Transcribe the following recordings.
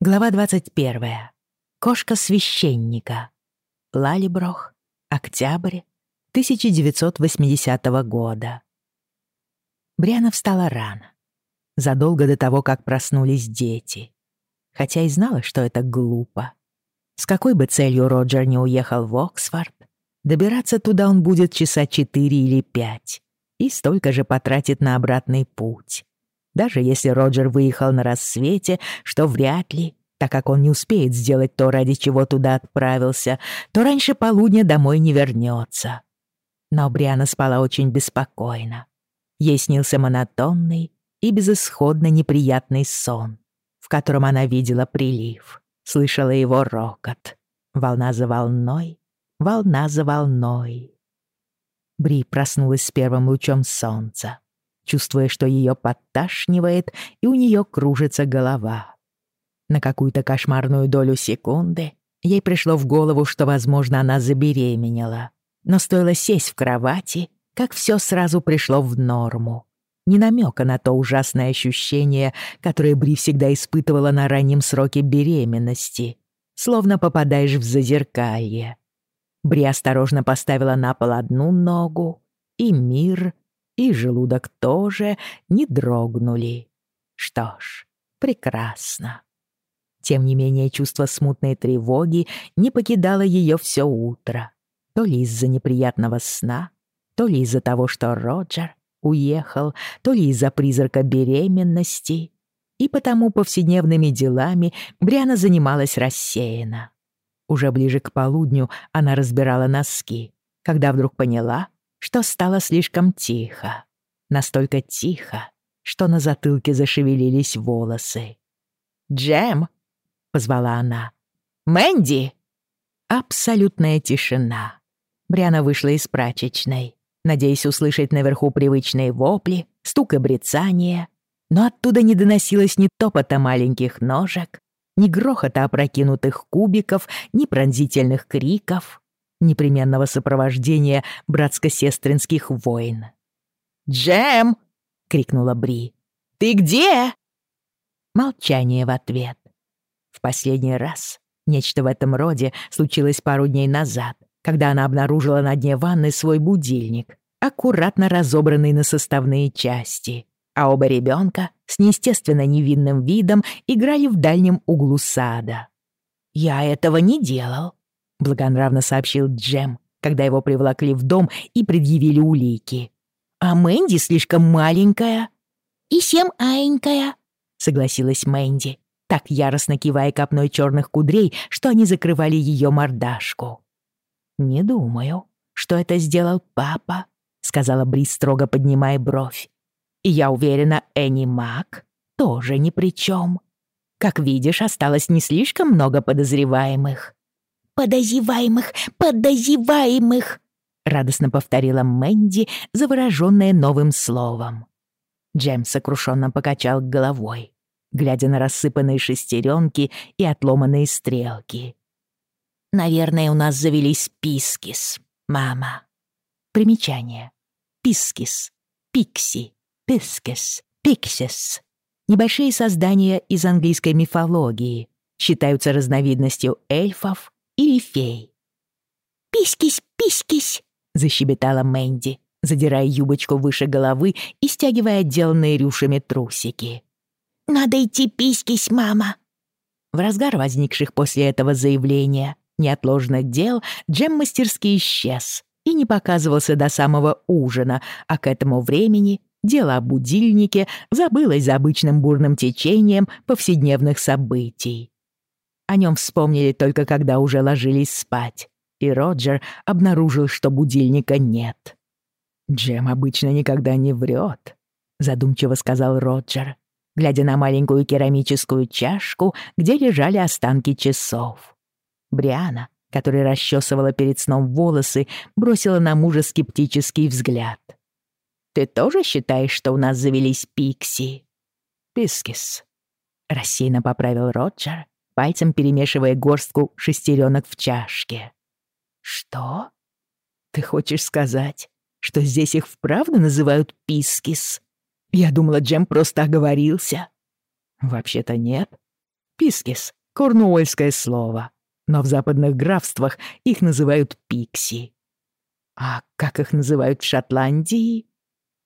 Глава 21. Кошка священника. Лалиброх. Октябрь 1980 года. Бриана встала рано, задолго до того, как проснулись дети. Хотя и знала, что это глупо. С какой бы целью Роджер не уехал в Оксфорд, добираться туда он будет часа четыре или пять и столько же потратит на обратный путь. Даже если Роджер выехал на рассвете, что вряд ли, так как он не успеет сделать то, ради чего туда отправился, то раньше полудня домой не вернется. Но Бриана спала очень беспокойно. Ей снился монотонный и безысходно неприятный сон, в котором она видела прилив, слышала его рокот. Волна за волной, волна за волной. Бри проснулась с первым лучом солнца чувствуя, что ее подташнивает и у нее кружится голова. На какую-то кошмарную долю секунды ей пришло в голову, что, возможно, она забеременела. Но стоило сесть в кровати, как все сразу пришло в норму. Ни намека на то ужасное ощущение, которое Бри всегда испытывала на раннем сроке беременности, словно попадаешь в зазеркалье. Бри осторожно поставила на пол одну ногу, и мир и желудок тоже не дрогнули. Что ж, прекрасно. Тем не менее, чувство смутной тревоги не покидало ее все утро. То ли из-за неприятного сна, то ли из-за того, что Роджер уехал, то ли из-за призрака беременности. И потому повседневными делами Бриана занималась рассеянно. Уже ближе к полудню она разбирала носки, когда вдруг поняла, что стало слишком тихо. Настолько тихо, что на затылке зашевелились волосы. «Джем!» — позвала она. «Мэнди!» Абсолютная тишина. Бриана вышла из прачечной, надеясь услышать наверху привычные вопли, стук и брецание, но оттуда не доносилось ни топота маленьких ножек, ни грохота опрокинутых кубиков, ни пронзительных криков непременного сопровождения братско-сестринских войн. «Джем!» — крикнула Бри. «Ты где?» Молчание в ответ. В последний раз нечто в этом роде случилось пару дней назад, когда она обнаружила на дне ванны свой будильник, аккуратно разобранный на составные части, а оба ребенка с неестественно невинным видом играли в дальнем углу сада. «Я этого не делал», — благонравно сообщил Джем, когда его привлекли в дом и предъявили улики. «А Мэнди слишком маленькая». «И сем аенькая», — согласилась Мэнди, так яростно кивая копной черных кудрей, что они закрывали ее мордашку. «Не думаю, что это сделал папа», — сказала Брис, строго поднимая бровь. «И я уверена, Энни Мак тоже ни при чем. Как видишь, осталось не слишком много подозреваемых. «Подозреваемых! Подозреваемых!» — радостно повторила Мэнди, заворожённая новым словом. Джеймс сокрушенно покачал головой, глядя на рассыпанные шестеренки и отломанные стрелки. «Наверное, у нас завелись пискис, мама». Примечание. Пискис, пикси, пискис, пиксис. Небольшие создания из английской мифологии считаются разновидностью эльфов или фей. «Писькись, писькись!» — защебетала Мэнди, задирая юбочку выше головы и стягивая отделанные рюшами трусики. «Надо идти писькись, мама!» В разгар возникших после этого заявления неотложных дел Джем мастерски исчез и не показывался до самого ужина, а к этому времени дело о будильнике забылось за обычным бурным течением повседневных событий. О нем вспомнили только когда уже ложились спать, и Роджер обнаружил, что будильника нет. «Джем обычно никогда не врет», — задумчиво сказал Роджер, глядя на маленькую керамическую чашку, где лежали останки часов. Бриана, которая расчесывала перед сном волосы, бросила на мужа скептический взгляд. «Ты тоже считаешь, что у нас завелись пикси?» «Пискис», — рассеянно поправил Роджер, пальцем перемешивая горстку шестеренок в чашке. «Что? Ты хочешь сказать, что здесь их вправду называют пискис? Я думала, Джем просто оговорился». «Вообще-то нет. Пискис — корнуольское слово, но в западных графствах их называют пикси. А как их называют в Шотландии?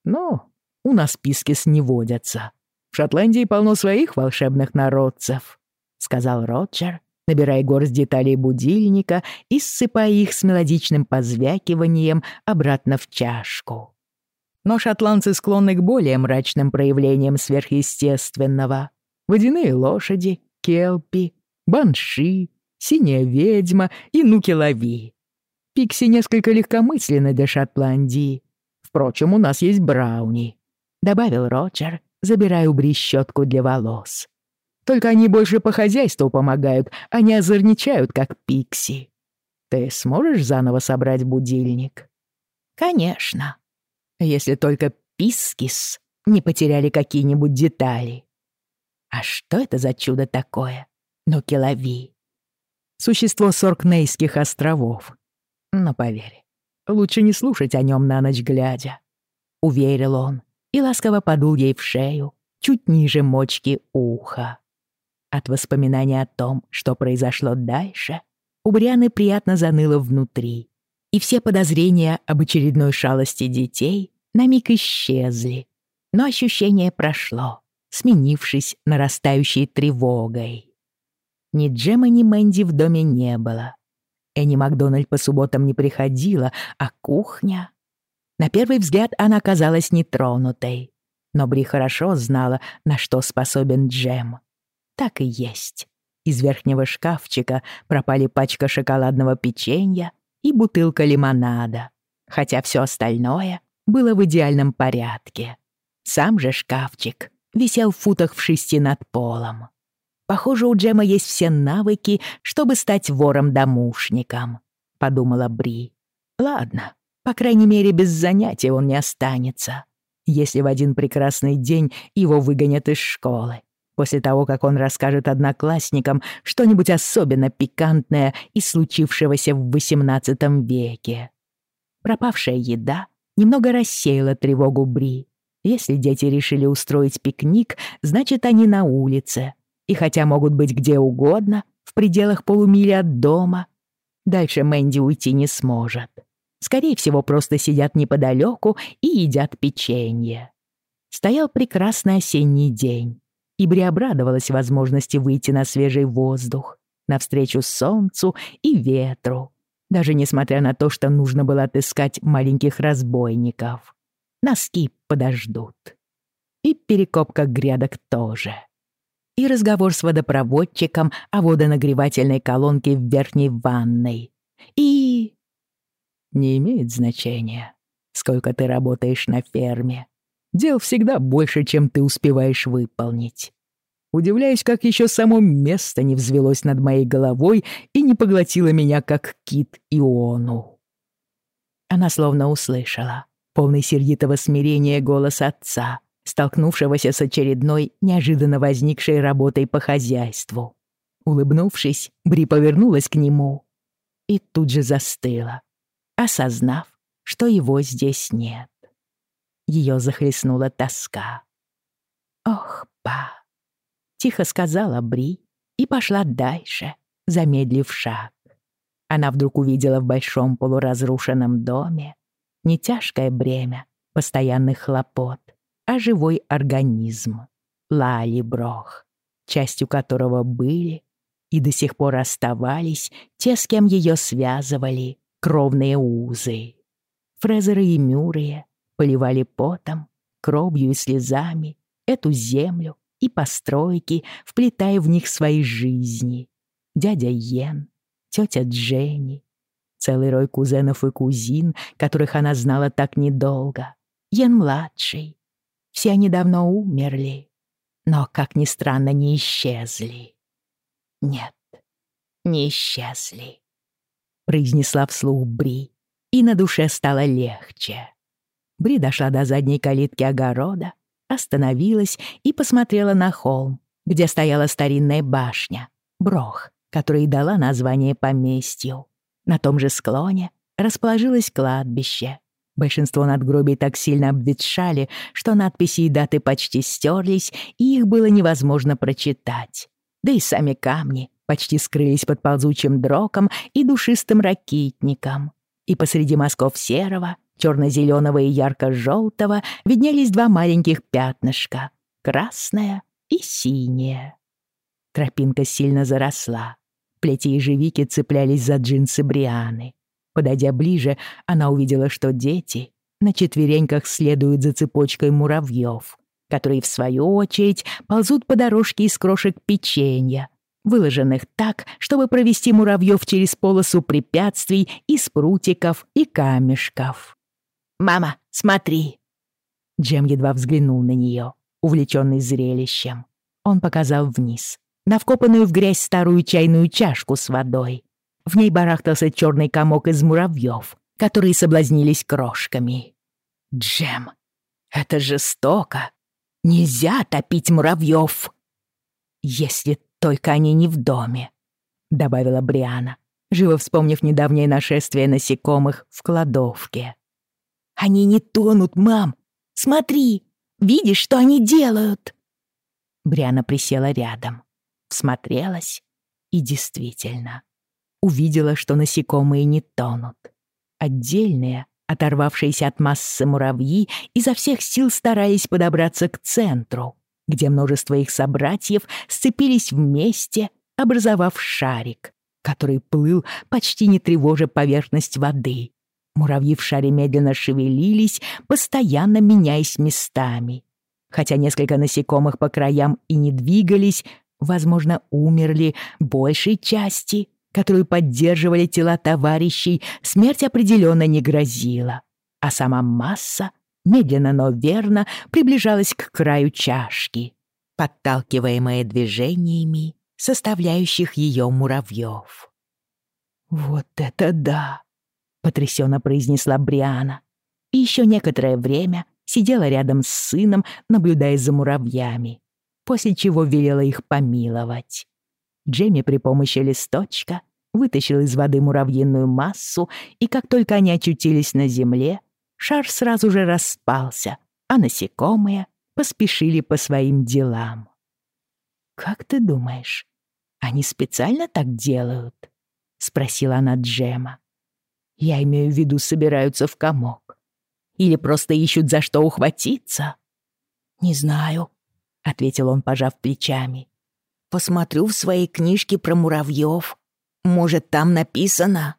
Ну, у нас пискис не водятся. В Шотландии полно своих волшебных народцев, сказал Роджер, набирая горсть деталей будильника и ссыпая их с мелодичным позвякиванием обратно в чашку. Но шотландцы склонны к более мрачным проявлениям сверхъестественного. Водяные лошади, келпи, банши, синяя ведьма и нуки-лови. Пикси несколько легкомысленны для Шотландии. Впрочем, у нас есть брауни», — добавил Роджер, забирая у щетку для волос. «Только они больше по хозяйству помогают, а не озорничают, как пикси. Ты сможешь заново собрать будильник?» «Конечно», если только Пискис не потеряли какие-нибудь детали. А что это за чудо такое? Ну, Келави. Существо Соркнейских островов. Но поверь, лучше не слушать о нем на ночь глядя. Уверил он и ласково подул ей в шею, чуть ниже мочки уха. От воспоминания о том, что произошло дальше, у Брианы приятно заныло внутри, и все подозрения об очередной шалости детей на миг исчезли, но ощущение прошло, сменившись нарастающей тревогой. Ни Джема, ни Мэнди в доме не было. Энни Макдональд по субботам не приходила, а кухня... На первый взгляд она казалась нетронутой, но Бри хорошо знала, на что способен Джем. Так и есть. Из верхнего шкафчика пропали пачка шоколадного печенья и бутылка лимонада, хотя все остальное было в идеальном порядке. Сам же шкафчик висел в футах в шести над полом. Похоже, у Джема есть все навыки, чтобы стать вором-домушником, подумала Бри. Ладно, по крайней мере, без занятий он не останется. Если в один прекрасный день его выгонят из школы, после того, как он расскажет одноклассникам что-нибудь особенно пикантное из случившегося в XVIII веке. Пропавшая еда немного рассеяла тревогу Бри. Если дети решили устроить пикник, значит, они на улице. И хотя могут быть где угодно, в пределах полумили от дома, дальше Мэнди уйти не сможет. Скорее всего, просто сидят неподалеку и едят печенье. Стоял прекрасный осенний день, и Бри обрадовалась возможности выйти на свежий воздух, навстречу солнцу и ветру, даже несмотря на то, что нужно было отыскать маленьких разбойников. Носки подождут. И перекопка грядок тоже. И разговор с водопроводчиком о водонагревательной колонке в верхней ванной. И... Не имеет значения, сколько ты работаешь на ферме. Дел всегда больше, чем ты успеваешь выполнить удивляясь, как еще само место не взвелось над моей головой и не поглотило меня, как кит Иону. Она словно услышала полный сердитого смирения голос отца, столкнувшегося с очередной неожиданно возникшей работой по хозяйству. Улыбнувшись, Бри повернулась к нему и тут же застыла, осознав, что его здесь нет. Ее захлестнула тоска. «Ох, па!» тихо сказала Бри и пошла дальше, замедлив шаг. Она вдруг увидела в большом полуразрушенном доме не тяжкое бремя постоянных хлопот, а живой организм — Лали Брох, частью которого были и до сих пор оставались те, с кем ее связывали кровные узы. Фрезеры и Мюррея поливали потом, кровью и слезами эту землю, и постройки, вплетая в них свои жизни. Дядя Йен, тетя Дженни, целый рой кузенов и кузин, которых она знала так недолго. Йен-младший. Все они давно умерли, но, как ни странно, не исчезли. Нет, не исчезли, произнесла вслух Бри, и на душе стало легче. Бри дошла до задней калитки огорода остановилась и посмотрела на холм, где стояла старинная башня, Брох, которая и дала название поместью. На том же склоне расположилось кладбище. Большинство надгробий так сильно обветшали, что надписи и даты почти стерлись, и их было невозможно прочитать. да и сами камни почти скрылись под ползучим дроком и душистым ракитником. И посреди мазков серого, черно-зеленого и ярко-желтого виднелись два маленьких пятнышка — красное и синее. Тропинка сильно заросла. Плети ежевики цеплялись за джинсы Брианы. Подойдя ближе, она увидела, что дети на четвереньках следуют за цепочкой муравьев, которые, в свою очередь, ползут по дорожке из крошек печенья, выложенных так, чтобы провести муравьев через полосу препятствий из прутиков и камешков. «Мама, смотри!» Джем едва взглянул на нее, увлеченный зрелищем. Он показал вниз, на вкопанную в грязь старую чайную чашку с водой. В ней барахтался черный комок из муравьев, которые соблазнились крошками. «Джем, это жестоко! Нельзя топить муравьев!» «Если только они не в доме», — добавила Бриана, живо вспомнив недавнее нашествие насекомых в кладовке. «Они не тонут, мам! Смотри! Видишь, что они делают?» Бриана присела рядом, всмотрелась и действительно увидела, что насекомые не тонут. Отдельные, оторвавшиеся от массы муравьи, изо всех сил стараясь подобраться к центру, где множество их собратьев сцепились вместе, образовав шарик, который плыл, почти не тревожа поверхность воды. Муравьи в шаре медленно шевелились, постоянно меняясь местами. Хотя несколько насекомых по краям и не двигались, возможно, умерли большей части, которую поддерживали тела товарищей, смерть определенно не грозила. А сама масса медленно, но верно приближалась к краю чашки, подталкиваемая движениями составляющих ее муравьев. «Вот это да!» — потрясенно произнесла Бриана. И еще некоторое время сидела рядом с сыном, наблюдая за муравьями, после чего велела их помиловать. Джейми при помощи листочка вытащил из воды муравьиную массу, и как только они очутились на земле, шар сразу же распался, а насекомые поспешили по своим делам. «Как ты думаешь, они специально так делают?» — спросила она Джема. «Я имею в виду, собираются в комок. Или просто ищут за что ухватиться?» «Не знаю», — ответил он, пожав плечами. «Посмотрю в своей книжке про муравьев. Может, там написано?»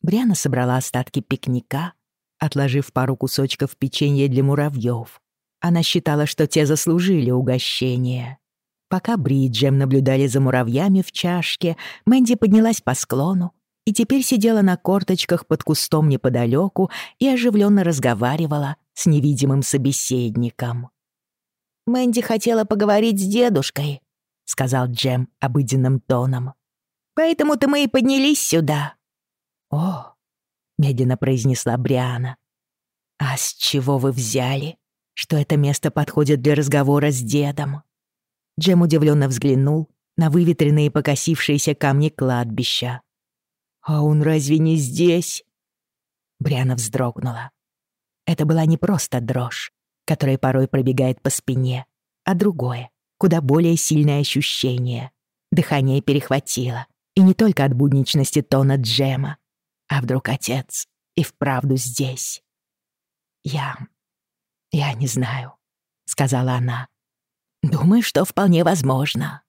Бриана собрала остатки пикника, отложив пару кусочков печенья для муравьев. Она считала, что те заслужили угощение. Пока Бри и Джем наблюдали за муравьями в чашке, Мэнди поднялась по склону и теперь сидела на корточках под кустом неподалеку и оживленно разговаривала с невидимым собеседником. «Мэнди хотела поговорить с дедушкой», — сказал Джем обыденным тоном. «Поэтому-то мы и поднялись сюда». «О, медленно произнесла Бриана. «А с чего вы взяли, что это место подходит для разговора с дедом?» Джем удивленно взглянул на выветренные покосившиеся камни кладбища. «А он разве не здесь?» Бриана вздрогнула. Это была не просто дрожь, которая порой пробегает по спине, а другое, куда более сильное ощущение. Дыхание перехватило, и не только от будничности тона Джема, а вдруг отец и вправду здесь? Я... я не знаю, сказала она. Думаю, что вполне возможно.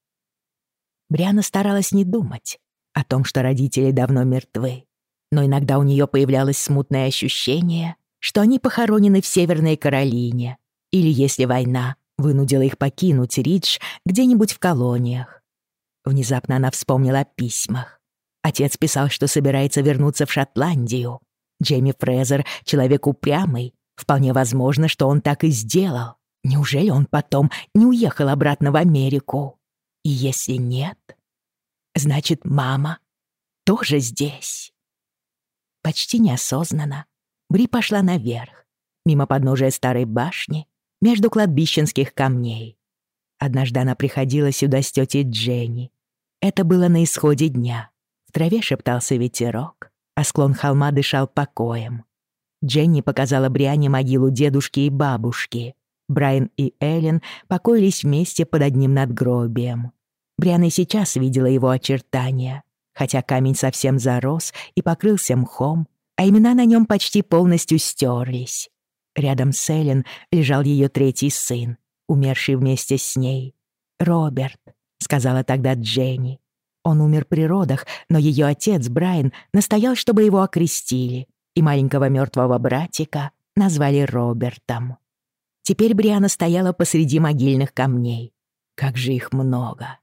Бриана старалась не думать о том, что родители давно мертвы, но иногда у нее появлялось смутное ощущение, что они похоронены в Северной Каролине, или если война вынудила их покинуть Ридж где-нибудь в колониях. Внезапно она вспомнила о письмах. Отец писал, что собирается вернуться в Шотландию. Джейми Фрезер — человек упрямый. Вполне возможно, что он так и сделал. Неужели он потом не уехал обратно в Америку? И если нет, значит, мама тоже здесь. Почти неосознанно Бри пошла наверх, мимо подножия старой башни, между кладбищенских камней. Однажды она приходила сюда с тетей Дженни. Это было на исходе дня траве шептался ветерок, а склон холма дышал покоем. Дженни показала Бриане могилу дедушки и бабушки. Брайан и Эллен покоились вместе под одним надгробием. Бриан и сейчас видела его очертания, хотя камень совсем зарос и покрылся мхом, а имена на нем почти полностью стерлись. Рядом с Эллен лежал ее третий сын, умерший вместе с ней. «Роберт», — сказала тогда Дженни. Он умер при родах, но ее отец, Брайан, настоял, чтобы его окрестили, и маленького мертвого братика назвали Робертом. Теперь Бриана стояла посреди могильных камней. Как же их много.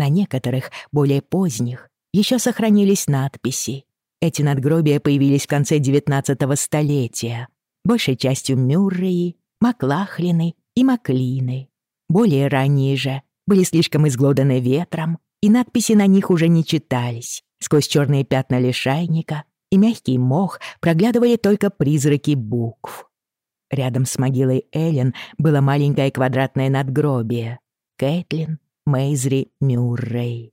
На некоторых, более поздних, еще сохранились надписи. Эти надгробия появились в конце XIX столетия, большей частью Мюрреи, Маклахлины и Маклины. Более ранние же были слишком изглоданы ветром, и надписи на них уже не читались. Сквозь черные пятна лишайника и мягкий мох проглядывали только призраки букв. Рядом с могилой Эллен было маленькое квадратное надгробие. Кэтлин Мейзри Мюррей.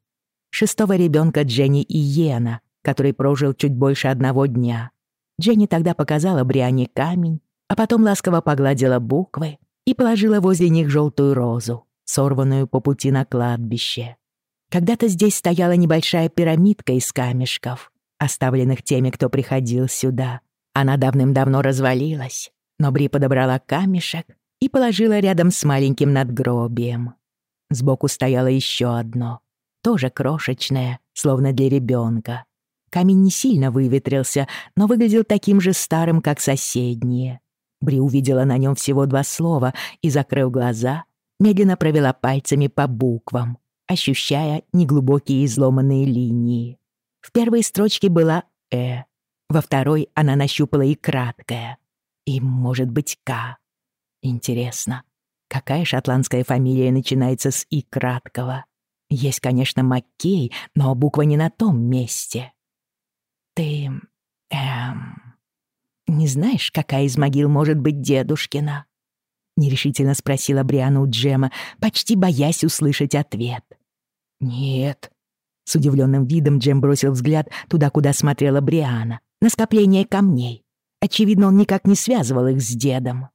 Шестого ребенка Дженни и Йена, который прожил чуть больше одного дня. Дженни тогда показала Бриане камень, а потом ласково погладила буквы и положила возле них желтую розу, сорванную по пути на кладбище. Когда-то здесь стояла небольшая пирамидка из камешков, оставленных теми, кто приходил сюда. Она давным-давно развалилась, но Бри подобрала камешек и положила рядом с маленьким надгробием. Сбоку стояло еще одно, тоже крошечное, словно для ребенка. Камень не сильно выветрился, но выглядел таким же старым, как соседние. Бри увидела на нем всего два слова и, закрыв глаза, медленно провела пальцами по буквам, ощущая неглубокие изломанные линии. В первой строчке была «э», во второй она нащупала и краткое. И, может быть, «к». Интересно, какая шотландская фамилия начинается с «и» краткого? Есть, конечно, Маккей, но буква не на том месте. Ты... эм... Не знаешь, какая из могил может быть дедушкина? Нерешительно спросила Бриана у Джема, почти боясь услышать ответ. «Нет». С удивленным видом Джем бросил взгляд туда, куда смотрела Бриана, на скопление камней. Очевидно, он никак не связывал их с дедом.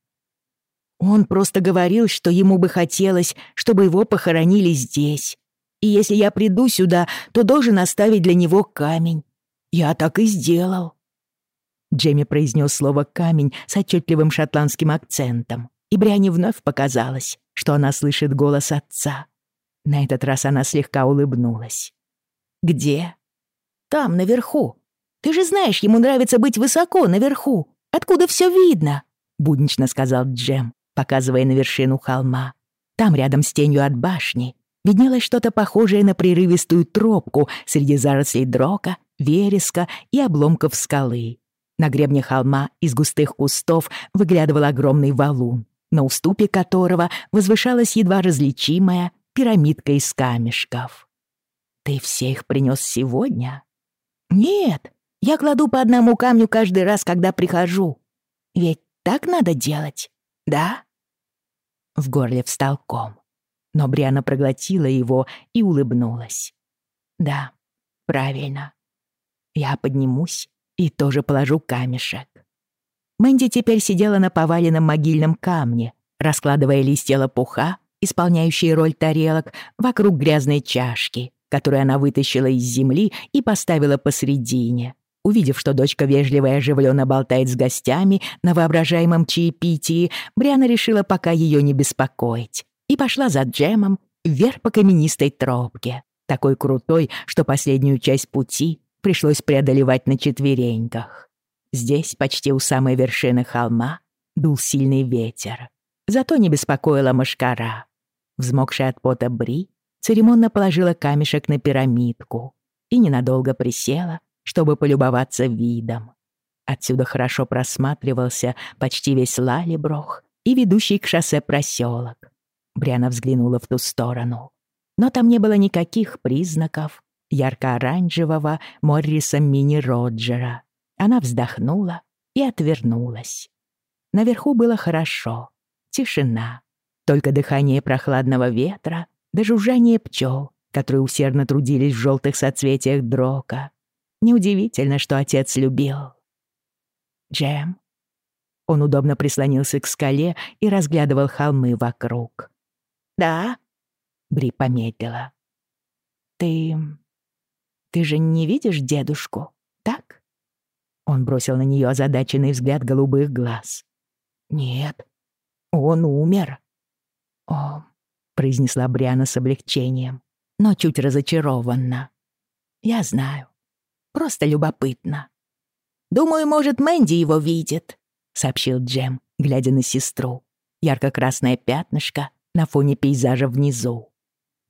Он просто говорил, что ему бы хотелось, чтобы его похоронили здесь. И если я приду сюда, то должен оставить для него камень. Я так и сделал. Джемми произнес слово «камень» с отчетливым шотландским акцентом, и Бриане вновь показалось, что она слышит голос отца. На этот раз она слегка улыбнулась. «Где?» «Там, наверху. Ты же знаешь, ему нравится быть высоко, наверху. Откуда все видно?» — буднично сказал Джем, показывая на вершину холма. Там, рядом с тенью от башни, виднелось что-то похожее на прерывистую тропку среди зарослей дрока, вереска и обломков скалы. На гребне холма из густых кустов выглядывал огромный валун, на уступе которого возвышалась едва различимая пирамидка из камешков. «Ты все их принес сегодня?» «Нет, я кладу по одному камню каждый раз, когда прихожу. Ведь так надо делать, да?» В горле встал ком, но Бриана проглотила его и улыбнулась. «Да, правильно. Я поднимусь и тоже положу камешек». Мэнди теперь сидела на поваленном могильном камне, раскладывая листья лопуха исполняющие роль тарелок, вокруг грязной чашки, которую она вытащила из земли и поставила посредине. Увидев, что дочка вежливо и оживленно болтает с гостями на воображаемом чаепитии, Бриана решила пока ее не беспокоить и пошла за Джемом вверх по каменистой тропке, такой крутой, что последнюю часть пути пришлось преодолевать на четвереньках. Здесь, почти у самой вершины холма, дул сильный ветер. Зато не беспокоила мошкара. Взмокшая от пота Бри церемонно положила камешек на пирамидку и ненадолго присела, чтобы полюбоваться видом. Отсюда хорошо просматривался почти весь Лалиброх и ведущий к шоссе проселок. Бриана взглянула в ту сторону. Но там не было никаких признаков ярко-оранжевого Морриса Мини-Роджера. Она вздохнула и отвернулась. Наверху было хорошо. Тишина. Только дыхание прохладного ветра да жужжание пчел, которые усердно трудились в желтых соцветиях дрока. Неудивительно, что отец любил. Джем. Он удобно прислонился к скале и разглядывал холмы вокруг. «Да?» Бри помедлила. «Ты... ты же не видишь дедушку, так?» Он бросил на нее озадаченный взгляд голубых глаз. «Нет, он умер». «О», — произнесла Бриана с облегчением, но чуть разочарованно. «Я знаю. Просто любопытно». «Думаю, может, Мэнди его видит», — сообщил Джем, глядя на сестру. Ярко-красное пятнышко на фоне пейзажа внизу.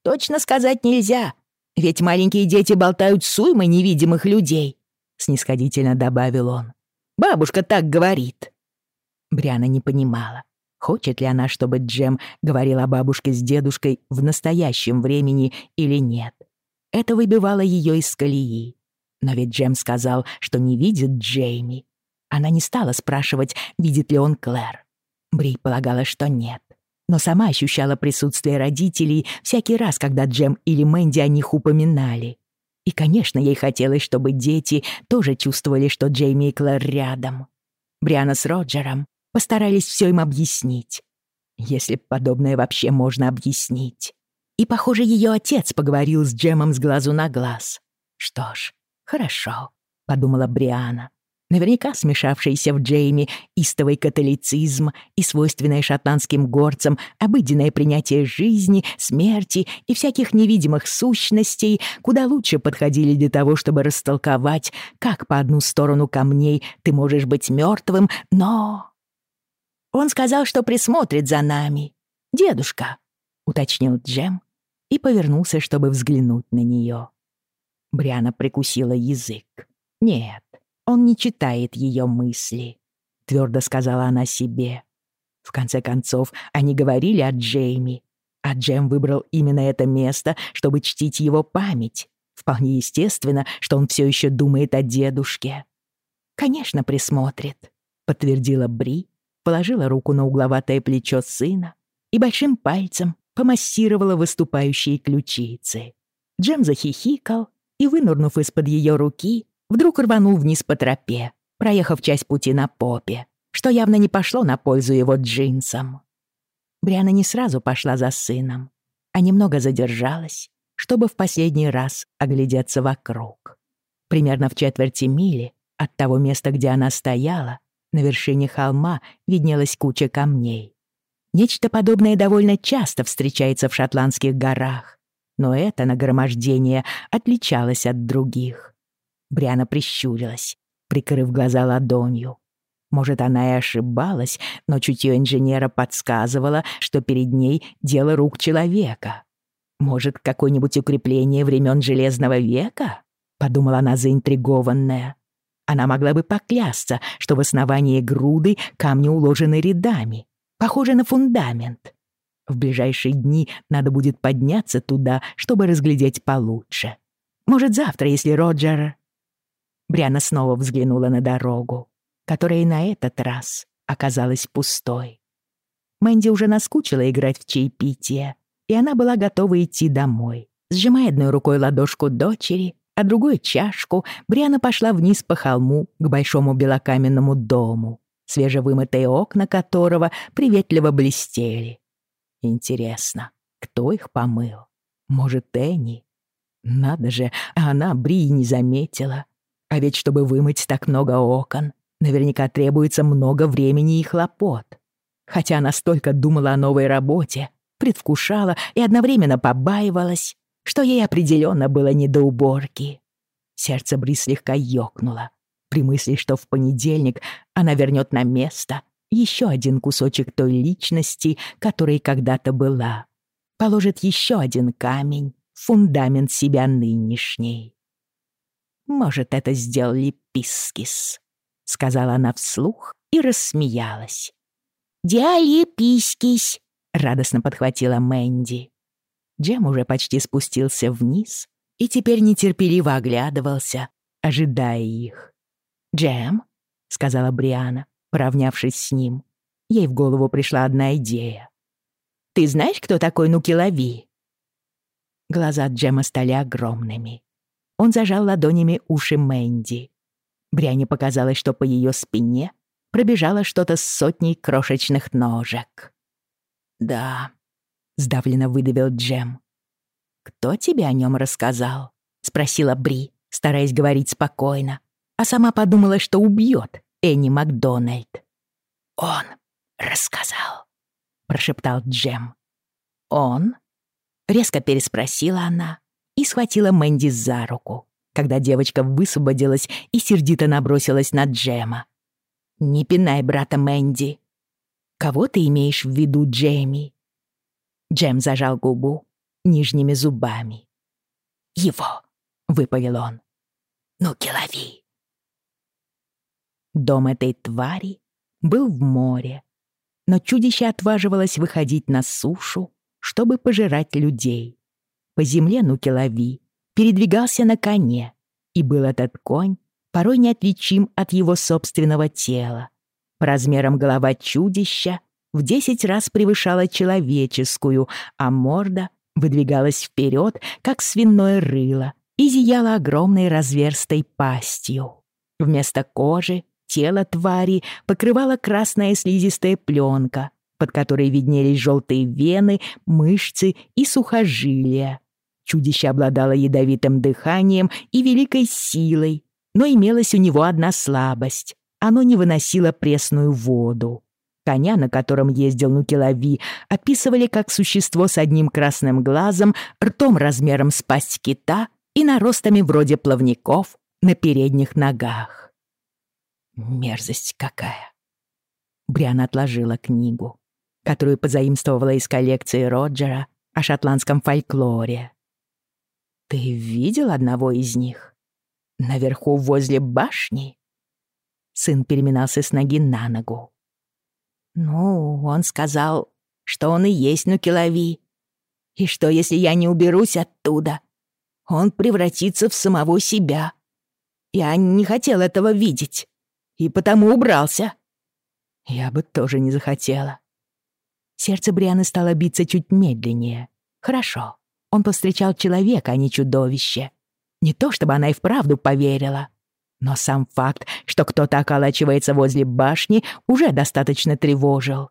«Точно сказать нельзя, ведь маленькие дети болтают с уймой невидимых людей», — снисходительно добавил он. «Бабушка так говорит». Бриана не понимала, хочет ли она, чтобы Джем говорил о бабушке с дедушкой в настоящем времени или нет. Это выбивало ее из колеи. Но ведь Джем сказал, что не видит Джейми. Она не стала спрашивать, видит ли он Клэр. Бри полагала, что нет. Но сама ощущала присутствие родителей всякий раз, когда Джем или Мэнди о них упоминали. И, конечно, ей хотелось, чтобы дети тоже чувствовали, что Джейми и Клэр рядом. Бриана с Роджером постарались все им объяснить. Если подобное вообще можно объяснить. И, похоже, ее отец поговорил с Джемом с глазу на глаз. Что ж, хорошо, подумала Бриана наверняка смешавшиеся в Джейми истовый католицизм и свойственное шотландским горцам обыденное принятие жизни, смерти и всяких невидимых сущностей куда лучше подходили для того, чтобы растолковать, как по одну сторону камней ты можешь быть мертвым, но... Он сказал, что присмотрит за нами. «Дедушка», — уточнил Джем и повернулся, чтобы взглянуть на нее. Бриана прикусила язык. «Нет, он не читает ее мысли», — твердо сказала она себе. В конце концов, они говорили о Джейми, а Джем выбрал именно это место, чтобы чтить его память. Вполне естественно, что он все еще думает о дедушке. «Конечно, присмотрит», — подтвердила Бри, положила руку на угловатое плечо сына и большим пальцем помассировала выступающие ключицы. Джем захихикал и, вынурнув из-под ее руки, вдруг рванул вниз по тропе, проехав часть пути на попе, что явно не пошло на пользу его джинсам. Бриана не сразу пошла за сыном, а немного задержалась, чтобы в последний раз оглядеться вокруг. Примерно в четверти мили от того места, где она стояла, на вершине холма виднелась куча камней. Нечто подобное довольно часто встречается в шотландских горах, но это нагромождение отличалось от других. Бриана прищурилась, прикрыв глаза ладонью. Может, она и ошибалась, но чутье инженера подсказывало, что перед ней дело рук человека. Может, какое-нибудь укрепление времен Железного века? Подумала она заинтригованная. Она могла бы поклясться, что в основании груды камни уложены рядами, похоже на фундамент. В ближайшие дни надо будет подняться туда, чтобы разглядеть получше. Может, завтра, если Роджер... Бриана снова взглянула на дорогу, которая на этот раз оказалась пустой. Мэнди уже наскучила играть в чаепитие, и она была готова идти домой. Сжимая одной рукой ладошку дочери, а другой чашку, Бриана пошла вниз по холму к большому белокаменному дому, свежевымытые окна которого приветливо блестели. Интересно, кто их помыл? Может, Энни? Надо же, она Бри не заметила. А ведь чтобы вымыть так много окон, наверняка требуется много времени и хлопот. Хотя она столько думала о новой работе, предвкушала и одновременно побаивалась, что ей определенно было не до уборки. Сердце Бри слегка ёкнуло при мысли, что в понедельник она вернет на место еще один кусочек той личности, которой когда-то была. Положит еще один камень фундамент себя нынешней. Может, это сделали Пискис», — сказала она вслух и рассмеялась. «Дяли Пискис», — радостно подхватила Мэнди. Джем уже почти спустился вниз и теперь нетерпеливо оглядывался, ожидая их. «Джем», — сказала Бриана, поравнявшись с ним, ей в голову пришла одна идея. «Ты знаешь, кто такой Нукилави?» Глаза Джема стали огромными. Он зажал ладонями уши Мэнди. Бриане показалось, что по ее спине пробежало что-то с сотней крошечных ножек. «Да», — сдавленно выдавил Джем. «Кто тебе о нем рассказал?» — спросила Бри, стараясь говорить спокойно, а сама подумала, что убьет Энни Макдональд. «Он рассказал», — прошептал Джем. «Он?» — резко переспросила она и схватила Мэнди за руку, когда девочка высвободилась и сердито набросилась на Джема. «Не пинай брата Мэнди. Кого ты имеешь в виду, Джейми?» Джем зажал губу нижними зубами. «Его!» — выпалил он. «Ну-ки, лови!» Дом этой твари был в море, но чудище отваживалось выходить на сушу, чтобы пожирать людей. По земле Нукелави передвигался на коне, и был этот конь порой неотличим от его собственного тела. По размерам голова чудища в десять раз превышала человеческую, а морда выдвигалась вперед, как свиное рыло, и зияла огромной разверстой пастью. Вместо кожи тело твари покрывала красная слизистая пленка, под которой виднелись желтые вены, мышцы и сухожилия. Чудище обладало ядовитым дыханием и великой силой, но имелась у него одна слабость. Оно не выносило пресную воду. Коня, на котором ездил Нукелави, описывали как существо с одним красным глазом, ртом размером с пасть кита и наростами вроде плавников на передних ногах. Мерзость какая! Бриан отложила книгу, которую позаимствовала из коллекции Роджера о шотландском фольклоре. «Ты видел одного из них? Наверху возле башни?» Сын переминался с ноги на ногу. «Ну, он сказал, что он и есть Нукелави. И что, если я не уберусь оттуда, он превратится в самого себя. Я не хотел этого видеть, и потому убрался». Я бы тоже не захотела. Сердце Брианы стало биться чуть медленнее. Хорошо, он повстречал человека, а не чудовище. Не то чтобы она и вправду поверила, но сам факт, что кто-то околачивается возле башни, уже достаточно тревожил.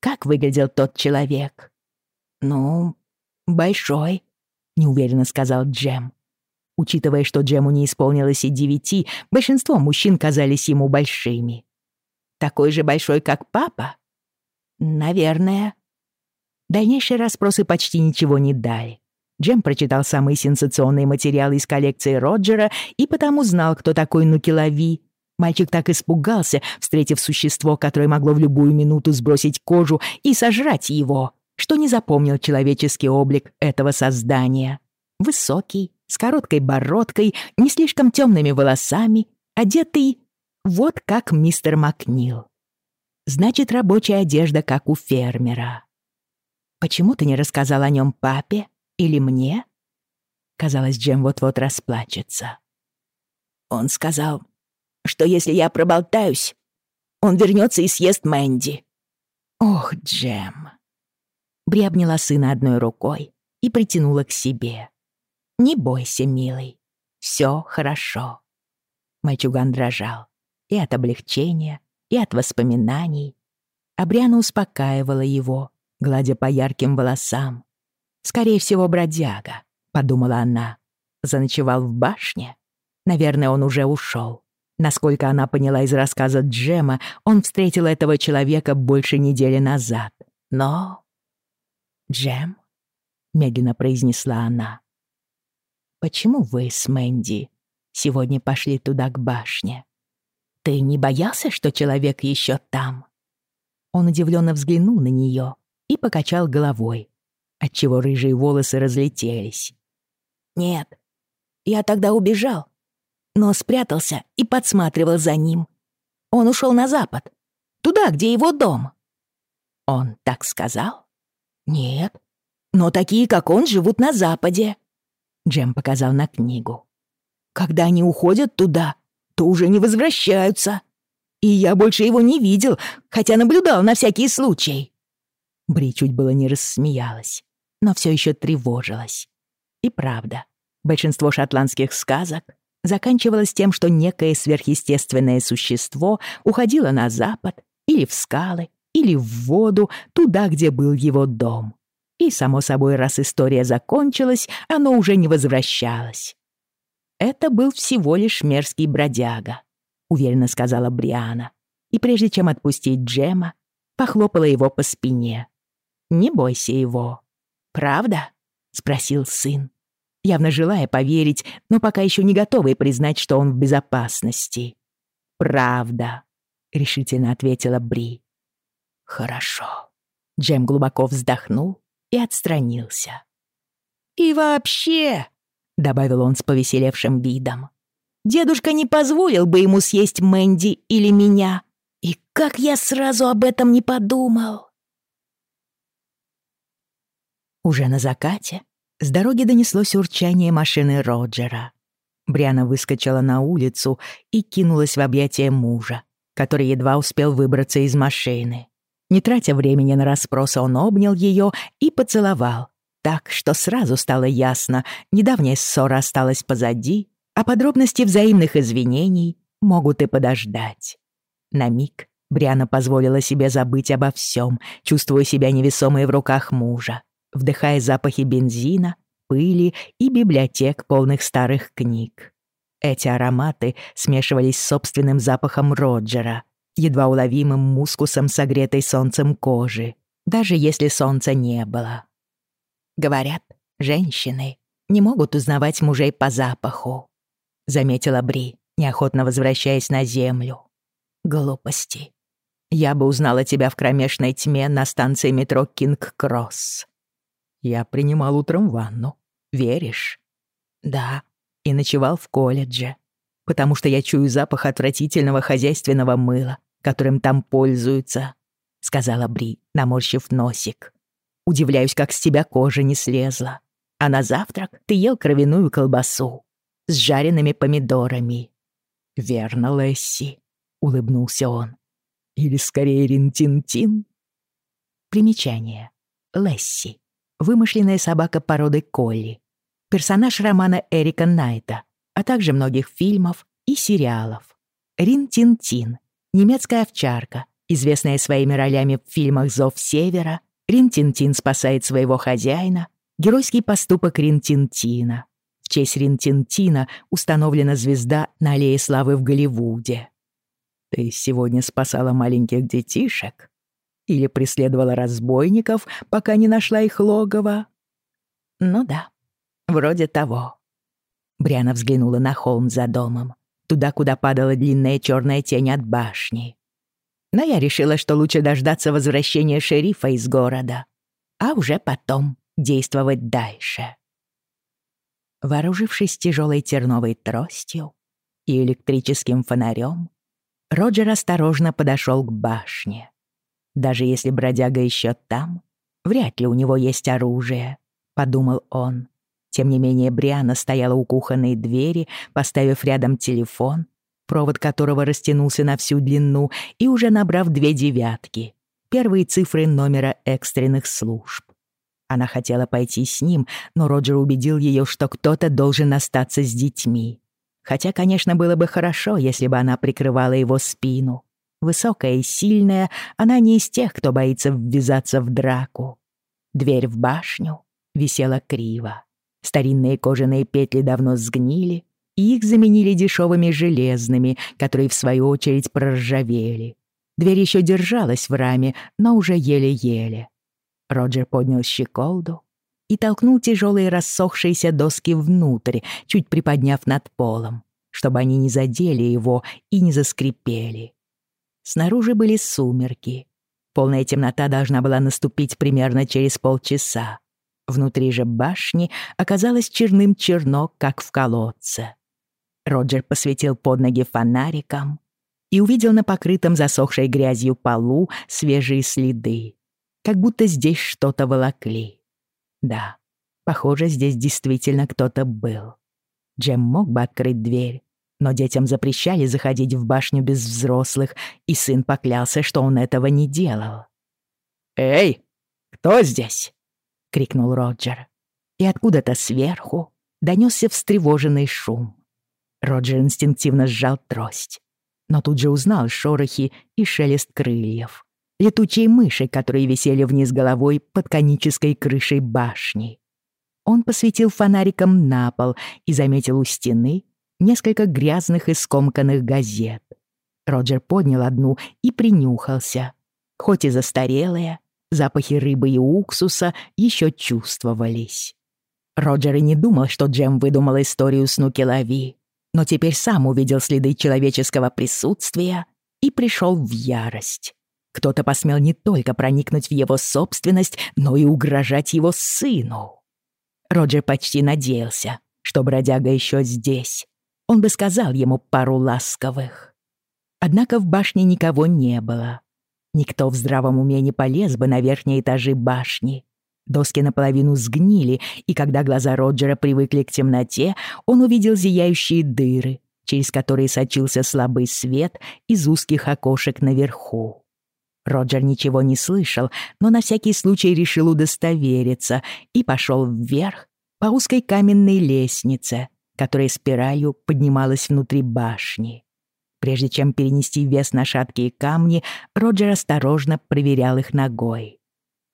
Как выглядел тот человек? «Ну, большой», — неуверенно сказал Джем. Учитывая, что Джему не исполнилось и девяти, большинство мужчин казались ему большими. «Такой же большой, как папа?» «Наверное». Дальнейшие расспросы почти ничего не дали. Джем прочитал самые сенсационные материалы из коллекции Роджера и потому знал, кто такой Нукилави. Мальчик так испугался, встретив существо, которое могло в любую минуту сбросить кожу и сожрать его, что не запомнил человеческий облик этого создания. Высокий, с короткой бородкой, не слишком темными волосами, одетый вот как мистер Макнил. Значит, рабочая одежда, как у фермера. «Почему ты не рассказал о нем папе?» Или мне?» Казалось, Джем вот-вот расплачется. Он сказал, что если я проболтаюсь, он вернется и съест Мэнди. «Ох, Джем!» Бри обняла сына одной рукой и притянула к себе. «Не бойся, милый, все хорошо». Мальчуган дрожал и от облегчения, и от воспоминаний. Абриана успокаивала его, гладя по ярким волосам, Скорее всего, бродяга, подумала она. Заночевал в башне? Наверное, он уже ушел. Насколько она поняла из рассказа Джема, он встретил этого человека больше недели назад. Но... «Джем?» — медленно произнесла она. «Почему вы с Мэнди сегодня пошли туда, к башне? Ты не боялся, что человек еще там?» Он удивленно взглянул на нее и покачал головой, отчего рыжие волосы разлетелись. «Нет, я тогда убежал, но спрятался и подсматривал за ним. Он ушел на запад, туда, где его дом». «Он так сказал?» «Нет, но такие, как он, живут на западе». Джем показал на книгу. «Когда они уходят туда, то уже не возвращаются. И я больше его не видел, хотя наблюдал на всякий случай». Бри чуть было не рассмеялась но все еще тревожилась. И правда, большинство шотландских сказок заканчивалось тем, что некое сверхъестественное существо уходило на запад или в скалы, или в воду, туда, где был его дом. И, само собой, раз история закончилась, оно уже не возвращалось. «Это был всего лишь мерзкий бродяга», — уверенно сказала Бриана. И прежде чем отпустить Джема, похлопала его по спине. «Не бойся его». «Правда?» — спросил сын, явно желая поверить, но пока еще не готовый признать, что он в безопасности. «Правда», — решительно ответила Бри. «Хорошо». Джем глубоко вздохнул и отстранился. «И вообще», — добавил он с повеселевшим видом, «дедушка не позволил бы ему съесть Мэнди или меня. И как я сразу об этом не подумал!» Уже на закате с дороги донеслось урчание машины Роджера. Бриана выскочила на улицу и кинулась в объятия мужа, который едва успел выбраться из машины. Не тратя времени на расспросы, он обнял ее и поцеловал, так что сразу стало ясно, недавняя ссора осталась позади, а подробности взаимных извинений могут и подождать. На миг Бриана позволила себе забыть обо всем, чувствуя себя невесомой в руках мужа, вдыхая запахи бензина, пыли и библиотек, полных старых книг. Эти ароматы смешивались с собственным запахом Роджера, едва уловимым мускусом согретой солнцем кожи, даже если солнца не было. Говорят, женщины не могут узнавать мужей по запаху, заметила Бри, неохотно возвращаясь на землю. Глупости. Я бы узнала тебя в кромешной тьме на станции метро Кинг-Кросс. Я принимал утром ванну. Веришь? Да, и ночевал в колледже, потому что я чую запах отвратительного хозяйственного мыла, которым там пользуются», — сказала Бри, наморщив носик. «Удивляюсь, как с тебя кожа не слезла. А на завтрак ты ел кровяную колбасу с жареными помидорами». «Верно, Лесси», — улыбнулся он. «Или скорее Ринтин-Тин?» Примечание. Лесси. Вымышленная собака породы Колли. Персонаж романа Эрика Найта, а также многих фильмов и сериалов. Рин-Тин-Тин немецкая овчарка, известная своими ролями в фильмах «Зов Севера», Ринтинтин спасает своего хозяина, геройский поступок Ринтинтина. В честь Ринтинтина установлена звезда на Аллее Славы в Голливуде. Ты сегодня спасала маленьких детишек? Или преследовала разбойников, пока не нашла их логово? Ну да, вроде того. Бриана взглянула на холм за домом туда, куда падала длинная черная тень от башни. Но я решила, что лучше дождаться возвращения шерифа из города, а уже потом действовать дальше. Вооружившись тяжелой терновой тростью и электрическим фонарем, Роджер осторожно подошел к башне. Даже если бродяга еще там, вряд ли у него есть оружие, подумал он. Тем не менее, Бриана стояла у кухонной двери, поставив рядом телефон, провод которого растянулся на всю длину, и уже набрав две девятки, первые цифры номера экстренных служб. Она хотела пойти с ним, но Роджер убедил ее, что кто-то должен остаться с детьми. Хотя, конечно, было бы хорошо, если бы она прикрывала его спину. Высокая и сильная, она не из тех, кто боится ввязаться в драку. Дверь в башню висела криво. Старинные кожаные петли давно сгнили, и их заменили дешевыми железными, которые в свою очередь проржавели. Дверь еще держалась в раме, но уже еле-еле. Роджер поднял щеколду и толкнул тяжелые рассохшиеся доски внутрь, чуть приподняв над полом, чтобы они не задели его и не заскрипели. Снаружи были сумерки. Полная темнота должна была наступить примерно через полчаса. Внутри же башни оказалось черным черно, как в колодце. Роджер посветил под ноги фонариком и увидел на покрытом засохшей грязью полу свежие следы, как будто здесь что-то волокли. Да, похоже, здесь действительно кто-то был. Джем мог бы открыть дверь, но детям запрещали заходить в башню без взрослых, и сын поклялся, что он этого не делал. «Эй, кто здесь?» — крикнул Роджер. И откуда-то сверху донесся встревоженный шум. Роджер инстинктивно сжал трость, но тут же узнал шорохи и шелест крыльев. летучие мыши, которые висели вниз головой под конической крышей башни. Он посветил фонариком на пол и заметил у стены несколько грязных и скомканных газет. Роджер поднял одну и принюхался. Хоть и застарелая, запахи рыбы и уксуса еще чувствовались. Роджер и не думал, что Джем выдумал историю Снуки Лави, но теперь сам увидел следы человеческого присутствия и пришел в ярость. Кто-то посмел не только проникнуть в его собственность, но и угрожать его сыну. Роджер почти надеялся, что бродяга еще здесь. Он бы сказал ему пару ласковых. Однако в башне никого не было. Никто в здравом уме не полез бы на верхние этажи башни. Доски наполовину сгнили, и когда глаза Роджера привыкли к темноте, он увидел зияющие дыры, через которые сочился слабый свет из узких окошек наверху. Роджер ничего не слышал, но на всякий случай решил удостовериться и пошел вверх по узкой каменной лестнице, которая спиралью поднималась внутри башни. Прежде чем перенести вес на шаткие камни, Роджер осторожно проверял их ногой.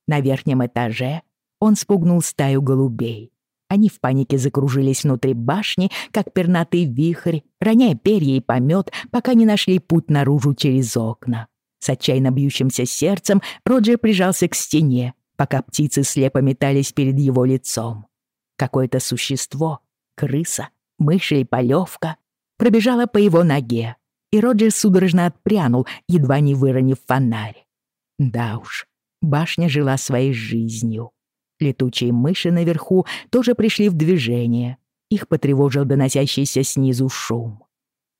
На верхнем этаже он спугнул стаю голубей. Они в панике закружились внутри башни, как пернатый вихрь, роняя перья и помет, пока не нашли путь наружу через окна. С отчаянно бьющимся сердцем Роджер прижался к стене, пока птицы слепо метались перед его лицом. Какое-то существо, крыса, мышь или полевка, пробежала по его ноге, и Роджер судорожно отпрянул, едва не выронив фонарь. Да уж, башня жила своей жизнью. Летучие мыши наверху тоже пришли в движение. Их потревожил доносящийся снизу шум.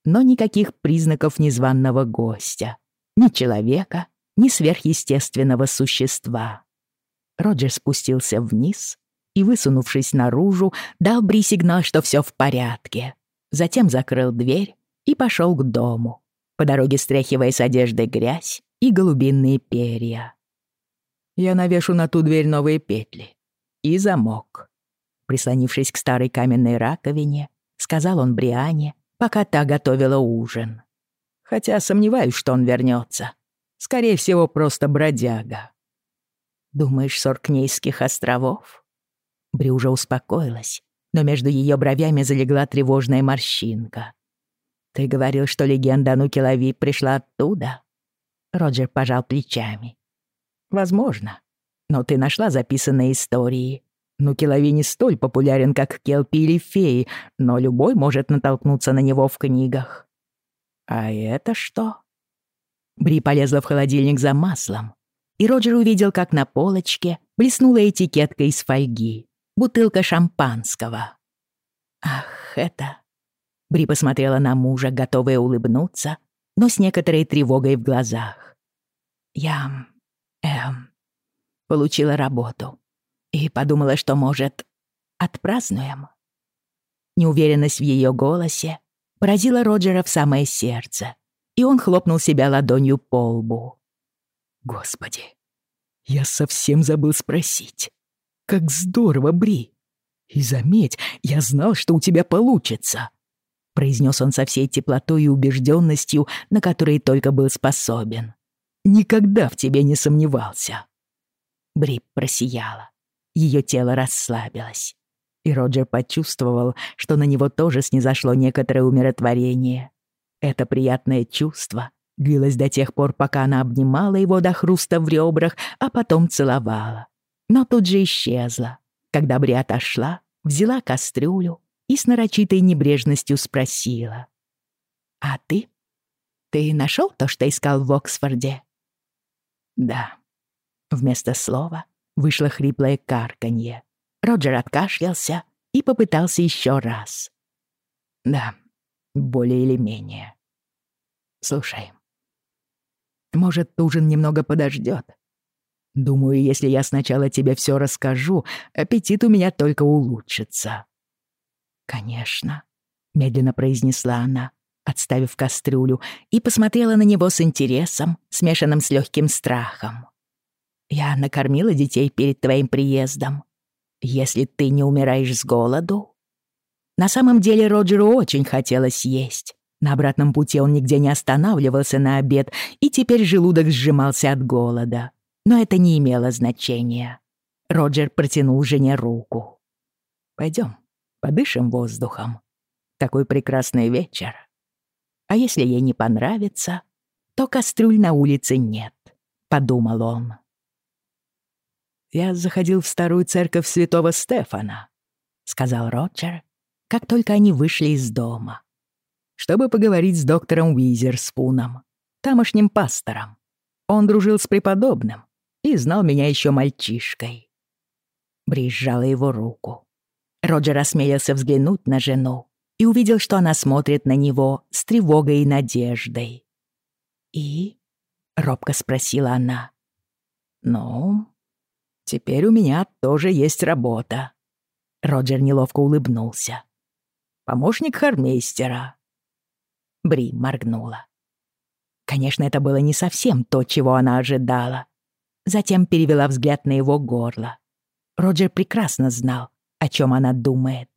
Но никаких признаков незваного гостя. Ни человека, ни сверхъестественного существа. Роджер спустился вниз и, высунувшись наружу, дал Бри сигнал, что все в порядке. Затем закрыл дверь и пошел к дому, по дороге стряхивая с одежды грязь и голубиные перья. «Я навешу на ту дверь новые петли. И замок». Прислонившись к старой каменной раковине, сказал он Бриане, пока та готовила ужин. Хотя сомневаюсь, что он вернется. Скорее всего, просто бродяга. «Думаешь, с Оркнейских островов?» Бри уже успокоилась, но между ее бровями залегла тревожная морщинка. «Ты говорил, что легенда о Нуке пришла оттуда?» Роджер пожал плечами. «Возможно. Но ты нашла записанные истории. Нукелави не столь популярен, как Келпи или Феи, но любой может натолкнуться на него в книгах». «А это что?» Бри полезла в холодильник за маслом, и Роджер увидел, как на полочке блеснула этикетка из фольги бутылка шампанского. Ах, это... Бри посмотрела на мужа, готовая улыбнуться, но с некоторой тревогой в глазах. Я... эм... получила работу и подумала, что, может, отпразднуем? Неуверенность в ее голосе поразила Роджера в самое сердце, и он хлопнул себя ладонью по лбу. «Господи, я совсем забыл спросить. Как здорово, Бри! И заметь, я знал, что у тебя получится!» Произнес он со всей теплотой и убежденностью, на которые только был способен. «Никогда в тебе не сомневался!» Бри просияла. Ее тело расслабилось. И Роджер почувствовал, что на него тоже снизошло некоторое умиротворение. Это приятное чувство длилось до тех пор, пока она обнимала его до хруста в ребрах, а потом целовала но тут же исчезла, когда Бри отошла, взяла кастрюлю и с нарочитой небрежностью спросила. «А ты? Ты нашел то, что искал в Оксфорде?» «Да». Вместо слова вышло хриплое карканье. Роджер откашлялся и попытался еще раз. «Да, более или менее. Слушай, может, ужин немного подождет, Думаю, если я сначала тебе все расскажу, аппетит у меня только улучшится». «Конечно», — медленно произнесла она, отставив кастрюлю, и посмотрела на него с интересом, смешанным с легким страхом. «Я накормила детей перед твоим приездом. Если ты не умираешь с голоду...» На самом деле Роджеру очень хотелось есть, На обратном пути он нигде не останавливался на обед, и теперь желудок сжимался от голода. Но это не имело значения. Роджер протянул жене руку. «Пойдем, подышим воздухом. Такой прекрасный вечер. А если ей не понравится, то кастрюль на улице нет», — подумал он. «Я заходил в старую церковь святого Стефана», — сказал Роджер, как только они вышли из дома, чтобы поговорить с доктором Уизерспуном, тамошним пастором. Он дружил с преподобным и знал меня еще мальчишкой. Бри сжала его руку. Роджер осмелился взглянуть на жену и увидел, что она смотрит на него с тревогой и надеждой. «И?» — робко спросила она. «Ну, теперь у меня тоже есть работа». Роджер неловко улыбнулся. «Помощник хармейстера». Бри моргнула. Конечно, это было не совсем то, чего она ожидала. Затем перевела взгляд на его горло. Роджер прекрасно знал, о чем она думает.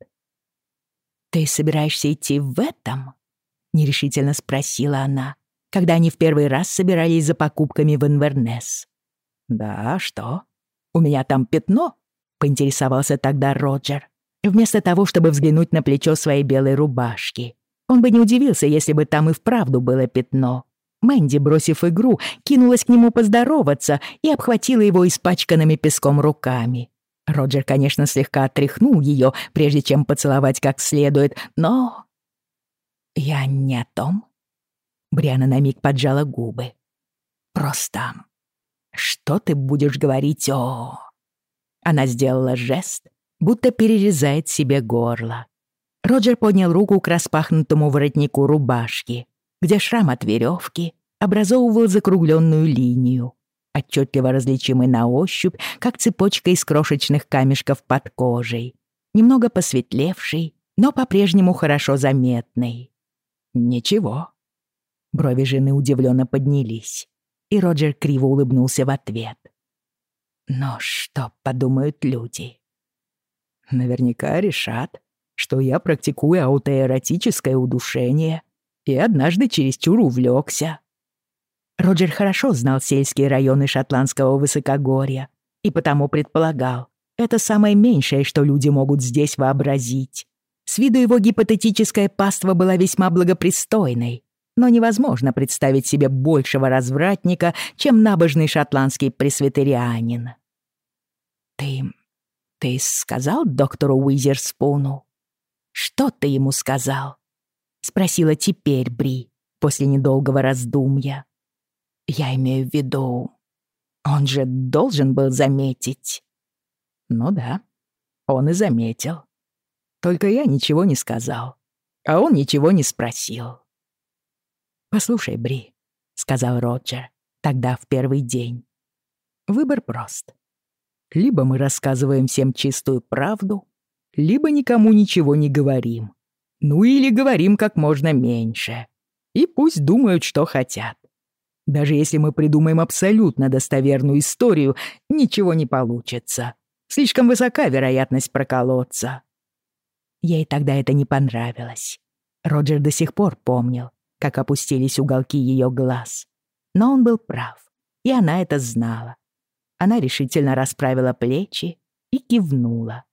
«Ты собираешься идти в этом?» — нерешительно спросила она, когда они в первый раз собирались за покупками в Инвернес. «Да, что? У меня там пятно?» — поинтересовался тогда Роджер, вместо того, чтобы взглянуть на плечо своей белой рубашки. Он бы не удивился, если бы там и вправду было пятно. Мэнди, бросив игру, кинулась к нему поздороваться и обхватила его испачканными песком руками. Роджер, конечно, слегка отряхнул ее, прежде чем поцеловать как следует, но... «Я не о том». Бриана на миг поджала губы. «Просто... Что ты будешь говорить о...» Она сделала жест, будто перерезает себе горло. Роджер поднял руку к распахнутому воротнику рубашки, где шрам от веревки образовывал закругленную линию, отчетливо различимый на ощупь, как цепочка из крошечных камешков под кожей, немного посветлевший, но по-прежнему хорошо заметный. «Ничего». Брови жены удивленно поднялись, и Роджер криво улыбнулся в ответ. «Но что подумают люди?» «Наверняка решат, что я практикую аутоэротическое удушение и однажды чересчур увлекся. Роджер хорошо знал сельские районы шотландского высокогорья и потому предполагал, это самое меньшее, что люди могут здесь вообразить. С виду его гипотетическая паства была весьма благопристойной, но невозможно представить себе большего развратника, чем набожный шотландский пресвитерианин. «Ты... ты сказал доктору Уизерспуну? Что ты ему сказал?» — спросила теперь Бри после недолгого раздумья. Я имею в виду, он же должен был заметить. Ну да, он и заметил. Только я ничего не сказал, а он ничего не спросил. «Послушай, Бри», — сказал Роджер, тогда в первый день. «Выбор прост. Либо мы рассказываем всем чистую правду, либо никому ничего не говорим. Ну или говорим как можно меньше. И пусть думают, что хотят. Даже если мы придумаем абсолютно достоверную историю, ничего не получится. Слишком высока вероятность проколоться. Ей тогда это не понравилось. Роджер до сих пор помнил, как опустились уголки ее глаз. Но он был прав, и она это знала. Она решительно расправила плечи и кивнула.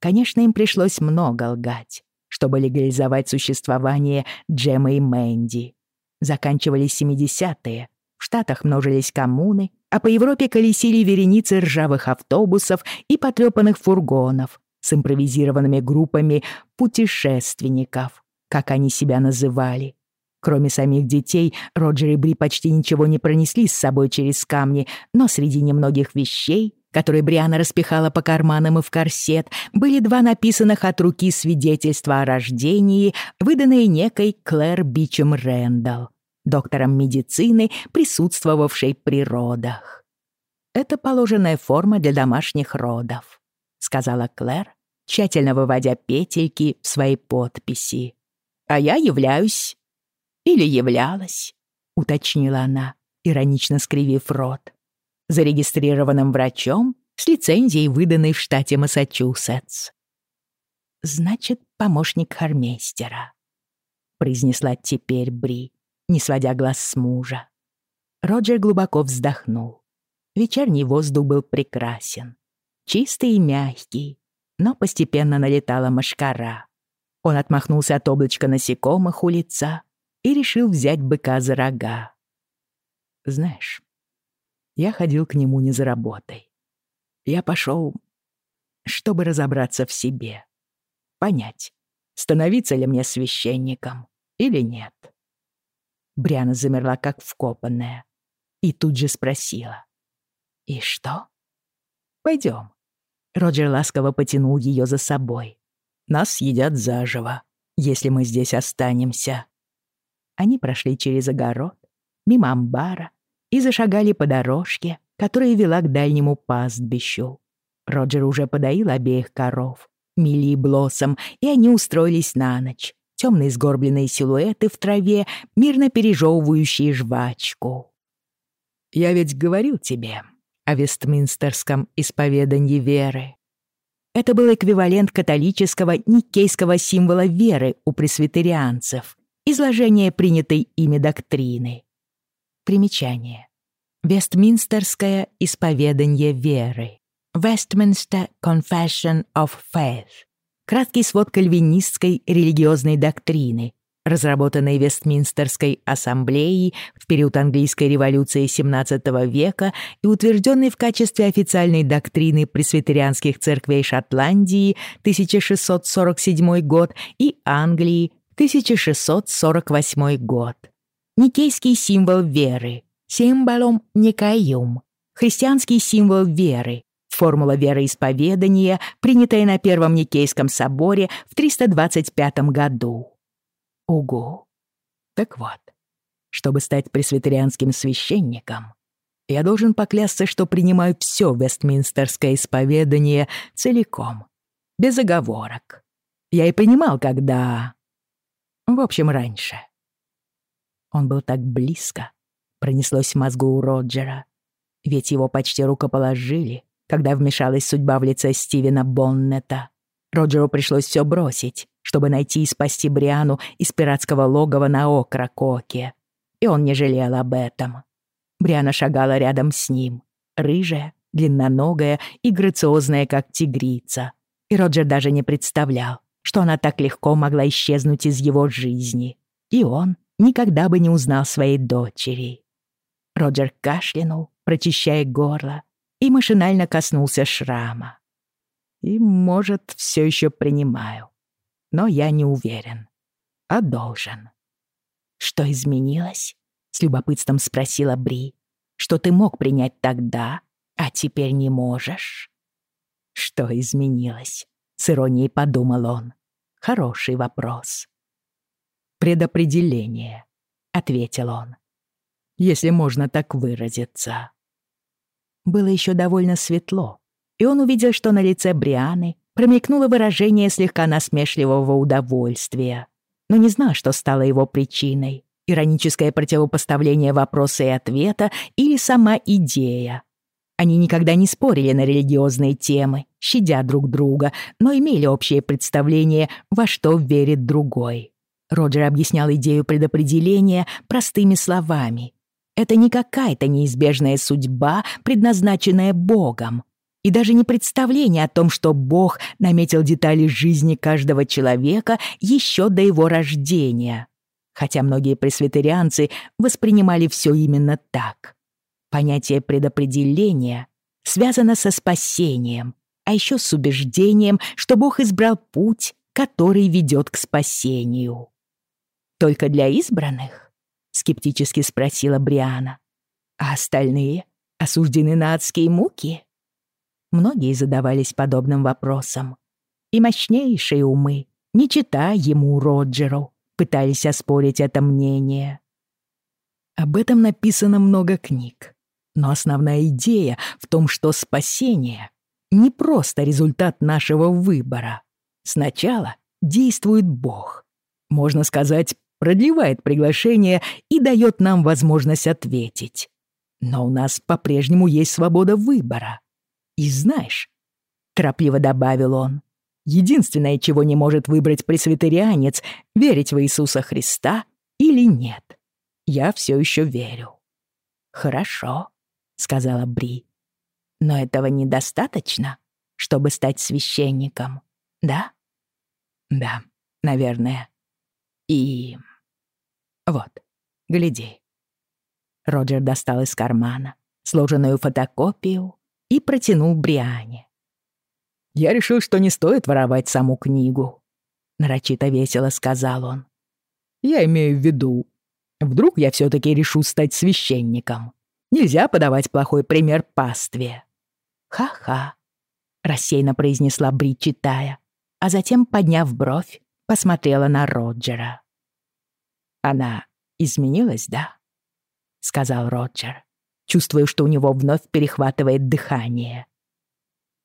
Конечно, им пришлось много лгать, чтобы легализовать существование Джема и Мэнди. Заканчивались 70-е, в Штатах множились коммуны, а по Европе колесили вереницы ржавых автобусов и потрёпанных фургонов с импровизированными группами путешественников, как они себя называли. Кроме самих детей, Роджер и Бри почти ничего не пронесли с собой через камни, но среди немногих вещей, которые Бриана распихала по карманам и в корсет, были два написанных от руки свидетельства о рождении, выданные некой Клэр Бичем Рэндалл, доктором медицины, присутствовавшей при родах. «Это положенная форма для домашних родов», — сказала Клэр, тщательно выводя петельки в своей подписи. «А я являюсь...» «Или являлась», — уточнила она, иронично скривив рот зарегистрированным врачом с лицензией, выданной в штате Массачусетс. «Значит, помощник хармейстера», — произнесла теперь Бри, не сводя глаз с мужа. Роджер глубоко вздохнул. Вечерний воздух был прекрасен. Чистый и мягкий, но постепенно налетала мошкара. Он отмахнулся от облачка насекомых у лица и решил взять быка за рога. Знаешь, я ходил к нему не за работой. Я пошел, чтобы разобраться в себе. Понять, становиться ли мне священником или нет. Бриана замерла, как вкопанная, и тут же спросила. «И что?» «Пойдем». Роджер ласково потянул ее за собой. «Нас съедят заживо, если мы здесь останемся». Они прошли через огород, мимо амбара и зашагали по дорожке, которая вела к дальнему пастбищу. Роджер уже подоил обеих коров, Милли и Блоссом, и они устроились на ночь. Темные сгорбленные силуэты в траве, мирно пережевывающие жвачку. «Я ведь говорил тебе о Вестминстерском исповедании веры». Это был эквивалент католического никейского символа веры у пресвитерианцев, изложение принятой ими доктрины. Примечание. Вестминстерское исповедание веры. Westminster Confession of Faith. Краткий свод кальвинистской религиозной доктрины, разработанной Вестминстерской ассамблеей в период английской революции XVII века и утвержденной в качестве официальной доктрины пресвитерианских церквей Шотландии 1647 год и Англии 1648 год. Никейский символ веры, символом Никаиум, христианский символ веры, формула вероисповедания, принятая на Первом Никейском соборе в 325 году. Угу. Так вот, чтобы стать пресвитерианским священником, я должен поклясться, что принимаю все вестминстерское исповедание целиком, без оговорок. Я и принимал, когда... В общем, раньше. Он был так близко, пронеслось в мозгу у Роджера. Ведь его почти рукоположили, когда вмешалась судьба в лице Стивена Боннета. Роджеру пришлось все бросить, чтобы найти и спасти Бриану из пиратского логова на Окракоке. И он не жалел об этом. Бриана шагала рядом с ним, рыжая, длинноногая и грациозная, как тигрица. И Роджер даже не представлял, что она так легко могла исчезнуть из его жизни. И он никогда бы не узнал своей дочери. Роджер кашлянул, прочищая горло, и машинально коснулся шрама. И, может, все еще принимаю. Но я не уверен. А должен. Что изменилось? С любопытством спросила Бри. Что ты мог принять тогда, а теперь не можешь? Что изменилось? С иронией подумал он. Хороший вопрос. «Предопределение», — ответил он. «Если можно так выразиться». Было еще довольно светло, и он увидел, что на лице Брианы промелькнуло выражение слегка насмешливого удовольствия, но не знал, что стало его причиной. Ироническое противопоставление вопроса и ответа или сама идея. Они никогда не спорили на религиозные темы, щадя друг друга, но имели общее представление, во что верит другой. Роджер объяснял идею предопределения простыми словами. Это не какая-то неизбежная судьба, предназначенная Богом, и даже не представление о том, что Бог наметил детали жизни каждого человека еще до его рождения. Хотя многие пресвитерианцы воспринимали все именно так. Понятие предопределения связано со спасением, а еще с убеждением, что Бог избрал путь, который ведет к спасению. Только для избранных? Скептически спросила Бриана. А остальные осуждены на адские муки? Многие задавались подобным вопросом. И мощнейшие умы, не читая ему Роджеру, пытались оспорить это мнение. Об этом написано много книг. Но основная идея в том, что спасение — не просто результат нашего выбора. Сначала действует Бог. Можно сказать, продлевает приглашение и дает нам возможность ответить. Но у нас по-прежнему есть свобода выбора. И знаешь, торопливо добавил он, Единственное, чего не может выбрать пресвитерианец, верить в Иисуса Христа или нет. Я все еще верю. Хорошо, сказала Бри. Но этого недостаточно, чтобы стать священником, да? Да, наверное. И... Вот, гляди. Роджер достал из кармана сложенную фотокопию и протянул Бриане. «Я решил, что не стоит воровать саму книгу», — нарочито весело сказал он. «Я имею в виду, вдруг я все таки решу стать священником. Нельзя подавать плохой пример пастве». «Ха-ха», — рассеянно произнесла Бри, читая, а затем, подняв бровь, посмотрела на Роджера. «Она изменилась, да?» — сказал Роджер, чувствуя, что у него вновь перехватывает дыхание.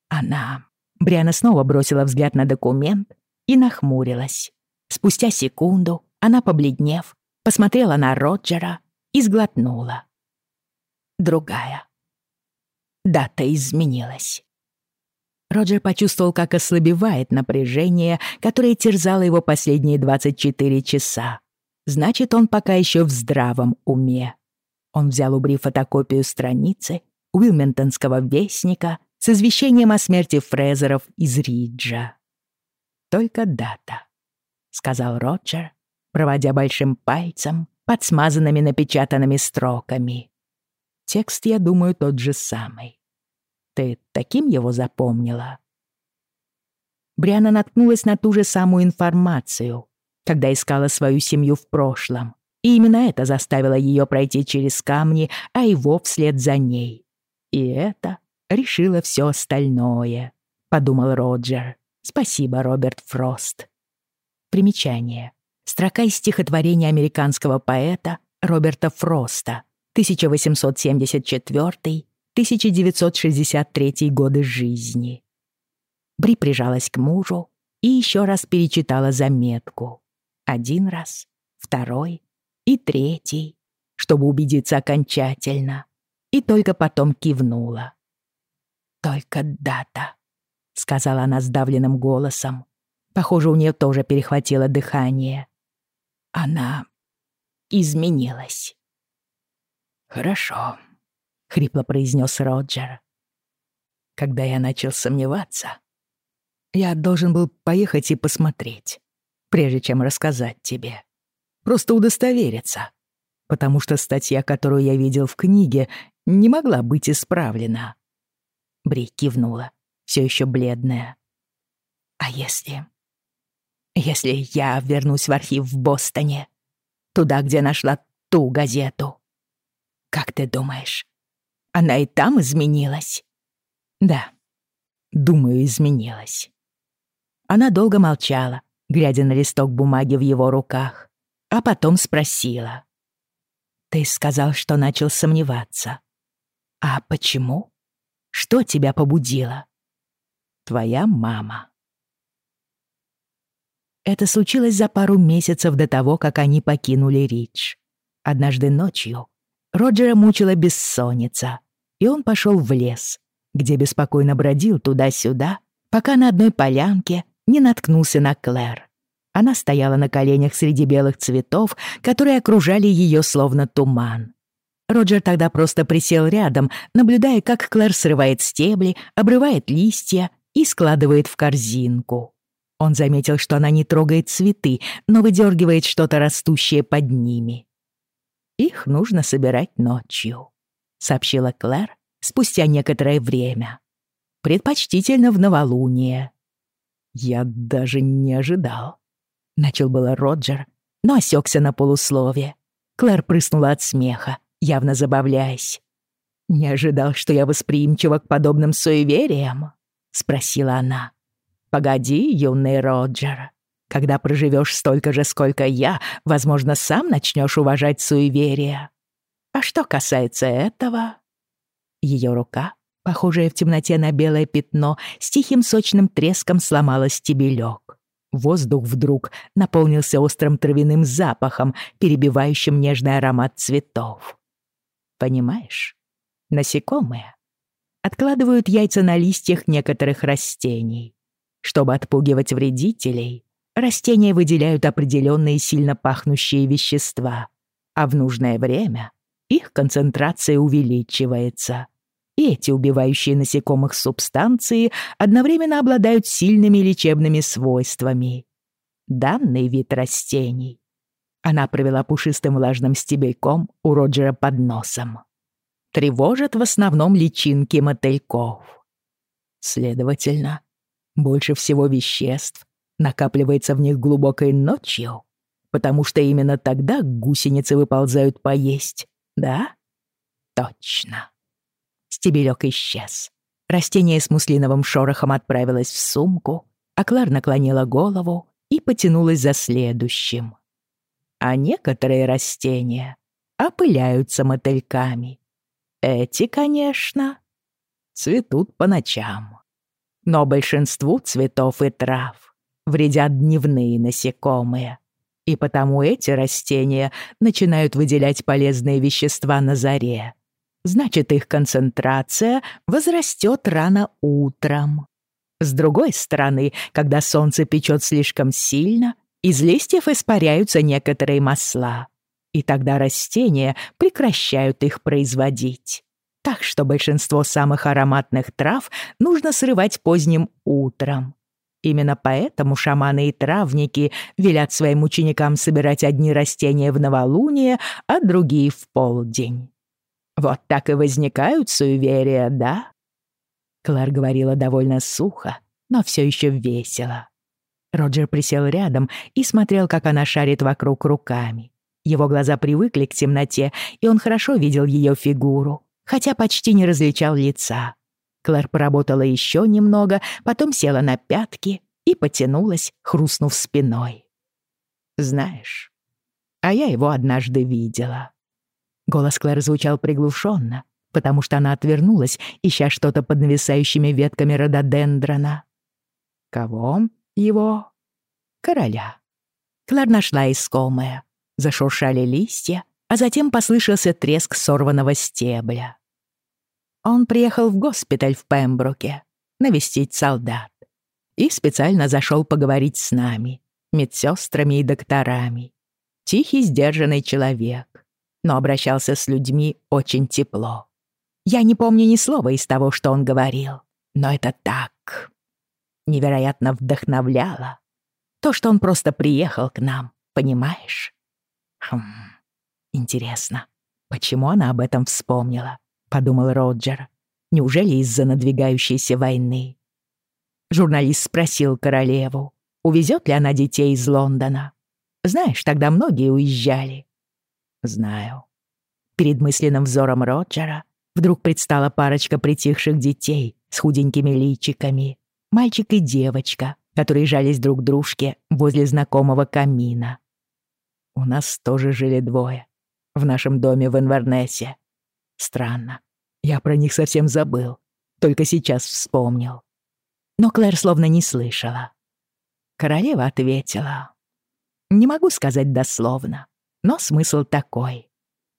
Она Бриана снова бросила взгляд на документ и нахмурилась. Спустя секунду она, побледнев, посмотрела на Роджера и сглотнула. Другая. Дата изменилась. Роджер почувствовал, как ослабевает напряжение, которое терзало его последние 24 часа. Значит, он пока еще в здравом уме. Он взял у Бри фотокопию страницы Уилментонского вестника с извещением о смерти Фрезеров из Риджа. «Только дата», — сказал Роджер, проводя большим пальцем под смазанными напечатанными строками. «Текст, я думаю, тот же самый. Ты таким его запомнила?» Бриана наткнулась на ту же самую информацию, когда искала свою семью в прошлом, и именно это заставило ее пройти через камни, а его вслед за ней. И это решила все остальное», — подумал Роджер. «Спасибо, Роберт Фрост». Примечание. Строка из стихотворения американского поэта Роберта Фроста, 1874-1963 годы жизни. Бри прижалась к мужу и еще раз перечитала заметку. Один раз, второй и третий, чтобы убедиться окончательно, и только потом кивнула. «Только дата», — сказала она сдавленным голосом. Похоже, у нее тоже перехватило дыхание. Она изменилась. «Хорошо», — хрипло произнес Роджер. «Когда я начал сомневаться, я должен был поехать и посмотреть, прежде чем рассказать тебе. Просто удостовериться, потому что статья, которую я видел в книге, не могла быть исправлена. Бри кивнула, все еще бледная. «А если... если я вернусь в архив в Бостоне, туда, где нашла ту газету? Как ты думаешь, она и там изменилась?» «Да, думаю, изменилась». Она долго молчала, глядя на листок бумаги в его руках, а потом спросила. «Ты сказал, что начал сомневаться. А почему?» Что тебя побудило? Твоя мама. Это случилось за пару месяцев до того, как они покинули Ридж. Однажды ночью Роджера мучила бессонница, и он пошел в лес, где беспокойно бродил туда-сюда, пока на одной полянке не наткнулся на Клэр. Она стояла на коленях среди белых цветов, которые окружали ее словно туман. Роджер тогда просто присел рядом, наблюдая, как Клэр срывает стебли, обрывает листья и складывает в корзинку. Он заметил, что она не трогает цветы, но выдергивает что-то растущее под ними. «Их нужно собирать ночью», — сообщила Клэр спустя некоторое время. «Предпочтительно в новолуние». «Я даже не ожидал», — начал было Роджер, но осекся на полуслове. Клэр прыснула от смеха явно забавляясь. «Не ожидал, что я восприимчива к подобным суевериям?» — спросила она. «Погоди, юный Роджер. Когда проживешь столько же, сколько я, возможно, сам начнешь уважать суеверия. А что касается этого...» Ее рука, похожая в темноте на белое пятно, с тихим сочным треском сломала стебелек. Воздух вдруг наполнился острым травяным запахом, перебивающим нежный аромат цветов. Понимаешь? Насекомые откладывают яйца на листьях некоторых растений. Чтобы отпугивать вредителей, растения выделяют определенные сильно пахнущие вещества, а в нужное время их концентрация увеличивается. И эти убивающие насекомых субстанции одновременно обладают сильными лечебными свойствами. Данный вид растений она провела пушистым влажным стебельком у Роджера под носом. Тревожат в основном личинки мотыльков. Следовательно, больше всего веществ накапливается в них глубокой ночью, потому что именно тогда гусеницы выползают поесть, да? Точно. Стебелек исчез. Растение с муслиновым шорохом отправилось в сумку, а Клар наклонила голову и потянулась за следующим. А некоторые растения опыляются мотыльками. Эти, конечно, цветут по ночам. Но большинству цветов и трав вредят дневные насекомые, и потому эти растения начинают выделять полезные вещества на заре. Значит, их концентрация возрастет рано утром. С другой стороны, когда солнце печет слишком сильно, из листьев испаряются некоторые масла, и тогда растения прекращают их производить. Так что большинство самых ароматных трав нужно срывать поздним утром. Именно поэтому шаманы и травники велят своим ученикам собирать одни растения в новолуние, а другие в полдень. Вот так и возникают суеверия, да? Клэр говорила довольно сухо, но все еще весело. Роджер присел рядом и смотрел, как она шарит вокруг руками. Его глаза привыкли к темноте, и он хорошо видел ее фигуру, хотя почти не различал лица. Клэр поработала еще немного, потом села на пятки и потянулась, хрустнув спиной. «Знаешь, а я его однажды видела». Голос Клэр звучал приглушенно, потому что она отвернулась, ища что-то под нависающими ветками рододендрона. «Кого?» его короля. Клар нашла искомое. Зашуршали листья, а затем послышался треск сорванного стебля. Он приехал в госпиталь в Пембруке навестить солдат и специально зашел поговорить с нами, медсестрами и докторами. Тихий, сдержанный человек, но обращался с людьми очень тепло. Я не помню ни слова из того, что он говорил, но это так невероятно вдохновляло. То, что он просто приехал к нам, понимаешь? Хм, интересно, почему она об этом вспомнила? Подумал Роджер. Неужели из-за надвигающейся войны? Журналист спросил королеву, увезет ли она детей из Лондона. Знаешь, тогда многие уезжали. Знаю. Перед мысленным взором Роджера вдруг предстала парочка притихших детей с худенькими личиками мальчик и девочка, которые жались друг к дружке возле знакомого камина. У нас тоже жили двое. В нашем доме в Инвернесе. Странно. Я про них совсем забыл. Только сейчас вспомнил. Но Клэр словно не слышала. Королева ответила. Не могу сказать дословно, но смысл такой.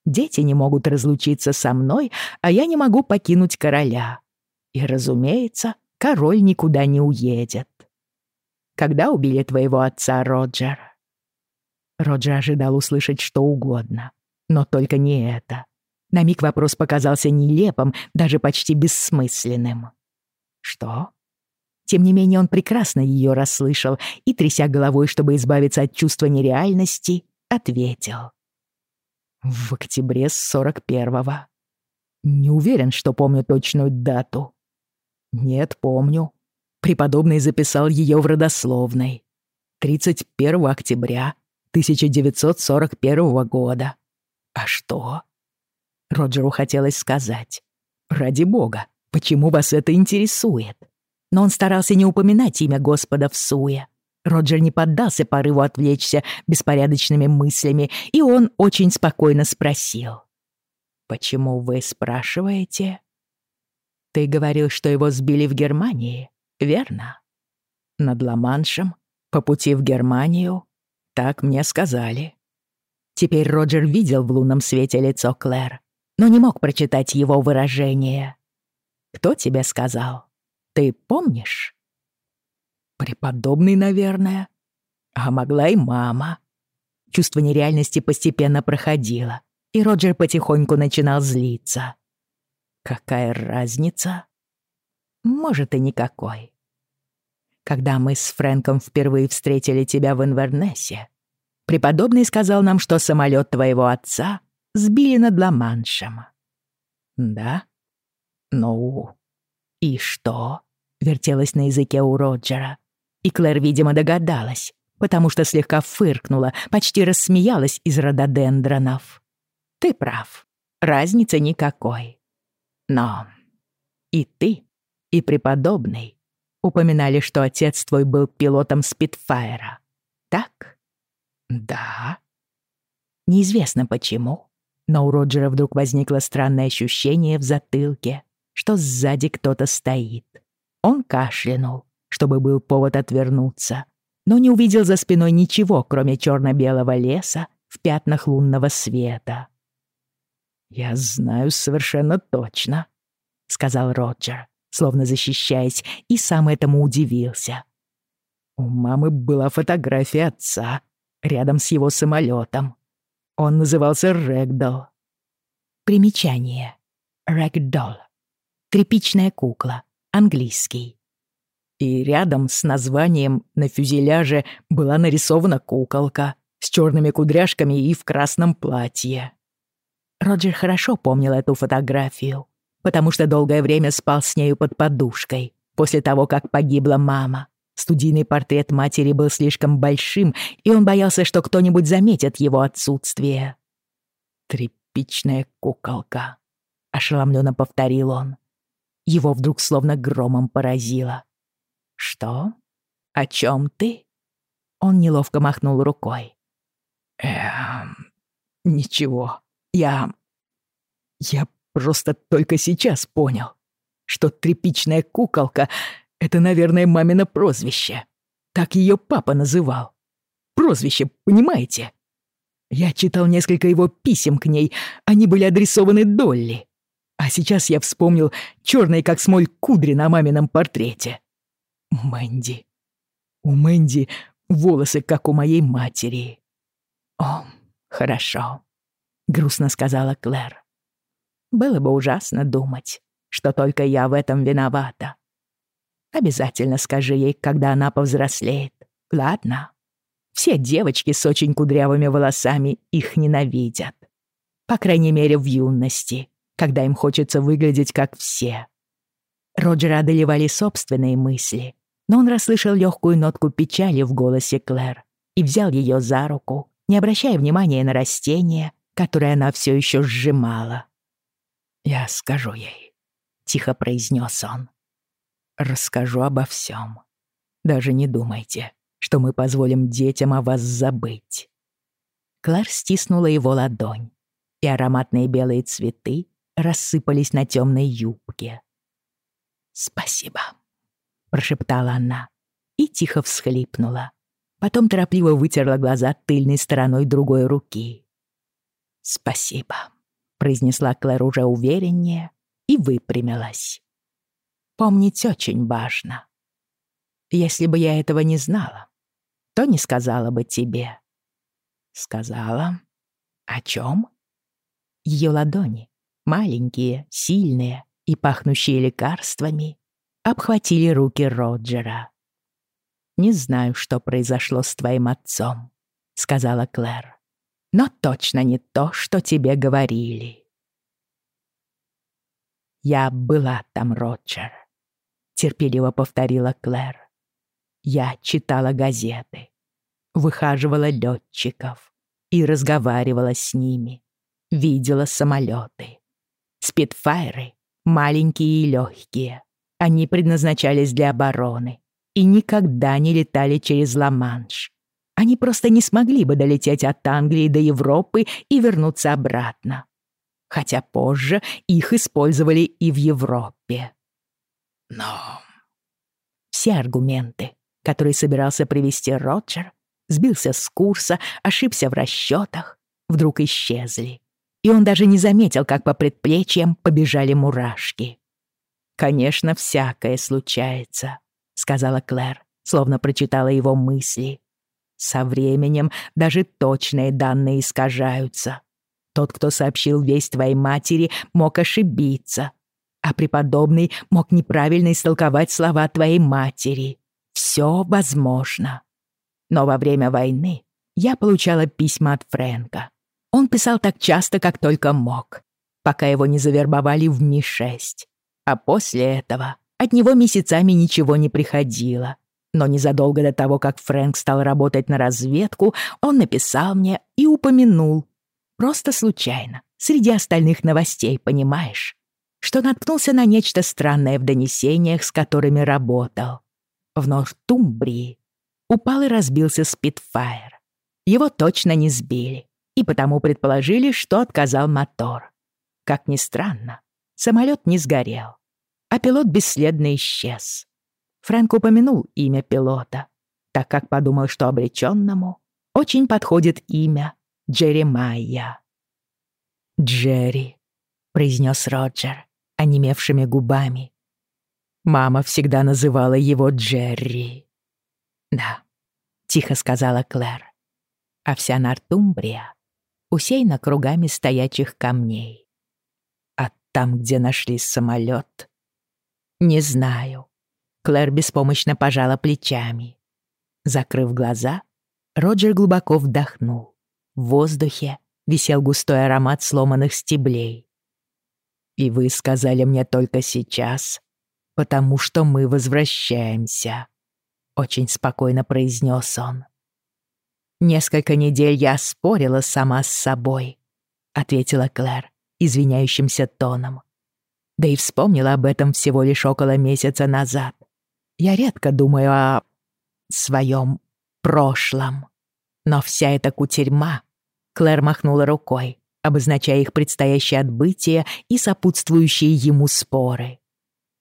Дети не могут разлучиться со мной, а я не могу покинуть короля. И, разумеется, король никуда не уедет. Когда убили твоего отца, Роджер?» Роджер ожидал услышать что угодно, но только не это. На миг вопрос показался нелепым, даже почти бессмысленным. «Что?» Тем не менее, он прекрасно ее расслышал и, тряся головой, чтобы избавиться от чувства нереальности, ответил. «В октябре 41-го. Не уверен, что помню точную дату. «Нет, помню. Преподобный записал ее в родословной. 31 октября 1941 года. А что?» Роджеру хотелось сказать. «Ради бога, почему вас это интересует?» Но он старался не упоминать имя Господа в суе. Роджер не поддался порыву отвлечься беспорядочными мыслями, и он очень спокойно спросил. «Почему вы спрашиваете?» Ты говорил, что его сбили в Германии, верно? Над Ла-Маншем, по пути в Германию? Так мне сказали. Теперь Роджер видел в лунном свете лицо Клэр, но не мог прочитать его выражение. «Кто тебе сказал? Ты помнишь?» Преподобный, наверное. А могла и мама. Чувство нереальности постепенно проходило, и Роджер потихоньку начинал злиться. Какая разница? Может, и никакой. Когда мы с Фрэнком впервые встретили тебя в Инвернессе, преподобный сказал нам, что самолет твоего отца сбили над Ла-Маншем. Да? Ну, и что? Вертелось на языке у Роджера. И Клэр, видимо, догадалась, потому что слегка фыркнула, почти рассмеялась из рододендронов. Ты прав, разницы никакой. Но и ты, и преподобный упоминали, что отец твой был пилотом Спитфайра, так? Да. Неизвестно почему, но у Роджера вдруг возникло странное ощущение в затылке, что сзади кто-то стоит. Он кашлянул, чтобы был повод отвернуться, но не увидел за спиной ничего, кроме черно-белого леса в пятнах лунного света. «Я знаю совершенно точно», — сказал Роджер, словно защищаясь, и сам этому удивился. У мамы была фотография отца рядом с его самолетом. Он назывался Рэгдолл. Примечание. Рэгдолл. Тряпичная кукла. Английский и рядом с названием на фюзеляже была нарисована куколка с черными кудряшками и в красном платье. Роджер хорошо помнил эту фотографию, потому что долгое время спал с нею под подушкой после того, как погибла мама. Студийный портрет матери был слишком большим, и он боялся, что кто-нибудь заметит его отсутствие. «Тряпичная куколка», — ошеломленно повторил он. Его вдруг словно громом поразило. «Что? О чем ты?» Он неловко махнул рукой. «Эм... Ничего. Я... Я просто только сейчас понял, что тряпичная куколка — это, наверное, мамино прозвище. Так ее папа называл. Прозвище, понимаете? Я читал несколько его писем к ней, они были адресованы Долли. А сейчас я вспомнил черные как смоль кудри на мамином портрете. Мэнди. У Мэнди волосы, как у моей матери. О, хорошо, грустно сказала Клэр. Было бы ужасно думать, что только я в этом виновата. Обязательно скажи ей, когда она повзрослеет. Ладно? Все девочки с очень кудрявыми волосами их ненавидят. По крайней мере, в юности, когда им хочется выглядеть как все. Роджера одолевали собственные мысли, но он расслышал легкую нотку печали в голосе Клэр и взял ее за руку, не обращая внимания на растение, которое она все еще сжимала. «Я скажу ей», — тихо произнес он. «Расскажу обо всем. Даже не думайте, что мы позволим детям о вас забыть». Клэр стиснула его ладонь, и ароматные белые цветы рассыпались на темной юбке. «Спасибо», прошептала она и тихо всхлипнула. Потом торопливо вытерла глаза тыльной стороной другой руки. «Спасибо», — произнесла Клэр уже увереннее и выпрямилась. «Помнить очень важно. Если бы я этого не знала, то не сказала бы тебе». «Сказала? О чем?» Ее ладони, маленькие, сильные и пахнущие лекарствами, обхватили руки Роджера. «Не знаю, что произошло с твоим отцом», — сказала Клэр. «Но точно не то, что тебе говорили». «Я была там, Роджер», — терпеливо повторила Клэр. «Я читала газеты, выхаживала летчиков и разговаривала с ними, видела самолеты. Спитфайры маленькие и легкие, они предназначались для обороны и никогда не летали через Ла-Манш. Они просто не смогли бы долететь от Англии до Европы и вернуться обратно. Хотя позже их использовали и в Европе. Но все аргументы, которые собирался привести Роджер, сбился с курса, ошибся в расчетах, вдруг исчезли. И он даже не заметил, как по предплечьям побежали мурашки. «Конечно, всякое случается», — сказала Клэр, словно прочитала его мысли. Со временем даже точные данные искажаются. Тот, кто сообщил весть твоей матери, мог ошибиться, а преподобный мог неправильно истолковать слова твоей матери. Все возможно. Но во время войны я получала письма от Фрэнка. Он писал так часто, как только мог, пока его не завербовали в Ми-6. А после этого от него месяцами ничего не приходило. Но незадолго до того, как Фрэнк стал работать на разведку, он написал мне и упомянул. Просто случайно, среди остальных новостей, понимаешь? Что наткнулся на нечто странное в донесениях, с которыми работал. В Нортумбрии упал и разбился Спитфайр. Его точно не сбили, и потому предположили, что отказал мотор. Как ни странно, самолет не сгорел, а пилот бесследно исчез. Фрэнк упомянул имя пилота, так как подумал, что обреченному очень подходит имя Джеремайя. «Джерри», — произнес Роджер, онемевшими губами. Мама всегда называла его Джерри. «Да», — тихо сказала Клэр. А вся Нортумбрия усеяна кругами стоячих камней. А там, где нашли самолет, не знаю. Клэр беспомощно пожала плечами. Закрыв глаза, Роджер глубоко вдохнул. В воздухе висел густой аромат сломанных стеблей. «И вы сказали мне только сейчас, потому что мы возвращаемся», — очень спокойно произнес он. «Несколько недель я спорила сама с собой», — ответила Клэр извиняющимся тоном. Да и вспомнила об этом всего лишь около месяца назад. Я редко думаю о своем прошлом. Но вся эта кутерьма... Клэр махнула рукой, обозначая их предстоящее отбытие и сопутствующие ему споры.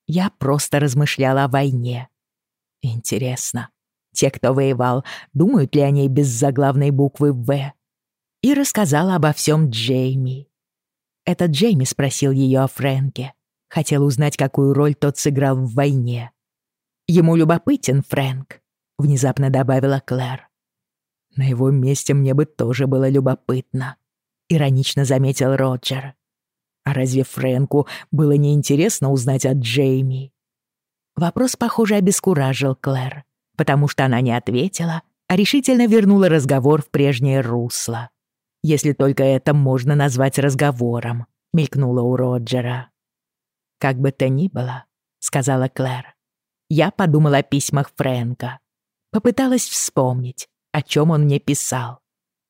Я просто размышляла о войне. Интересно, те, кто воевал, думают ли о ней без заглавной буквы «В». И рассказала обо всем Джейми. Этот Джейми спросил ее о Фрэнке. Хотел узнать, какую роль тот сыграл в войне. «Ему любопытен Фрэнк», — внезапно добавила Клэр. «На его месте мне бы тоже было любопытно», — иронично заметил Роджер. «А разве Фрэнку было неинтересно узнать о Джейми?» Вопрос, похоже, обескуражил Клэр потому что она не ответила, а решительно вернула разговор в прежнее русло. Если только это можно назвать разговором, мелькнула у Роджера. «Как бы то ни было», — сказала Клэр, — «я подумала о письмах Фрэнка. Попыталась вспомнить, о чем он мне писал.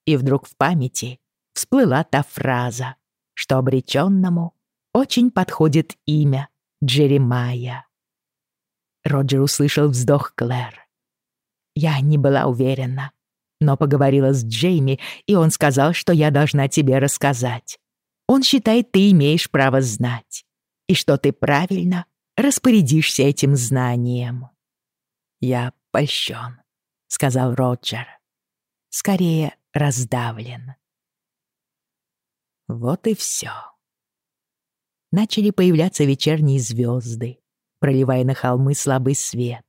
И вдруг в памяти всплыла та фраза, что обреченному очень подходит имя Джеремайя. Роджер услышал вздох Клэр. Я не была уверена, но поговорила с Джейми, и он сказал, что я должна тебе рассказать. Он считает, ты имеешь право знать, и что ты правильно распорядишься этим знанием. Я польщен, сказал Роджер. Скорее, раздавлен. Вот и все. Начали появляться вечерние звезды, проливая на холмы слабый свет.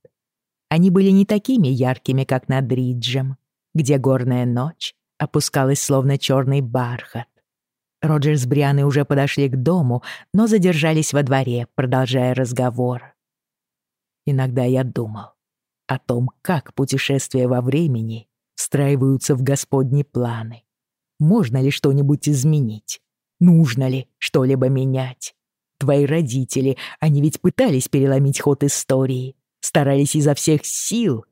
Они были не такими яркими, как над Риджем, где горная ночь опускалась словно черный бархат. Роджер с Брианой уже подошли к дому, но задержались во дворе, продолжая разговор. Иногда я думал о том, как путешествия во времени встраиваются в Господни планы. Можно ли что-нибудь изменить? Нужно ли что-либо менять? Твои родители, они ведь пытались переломить ход истории, старались изо всех сил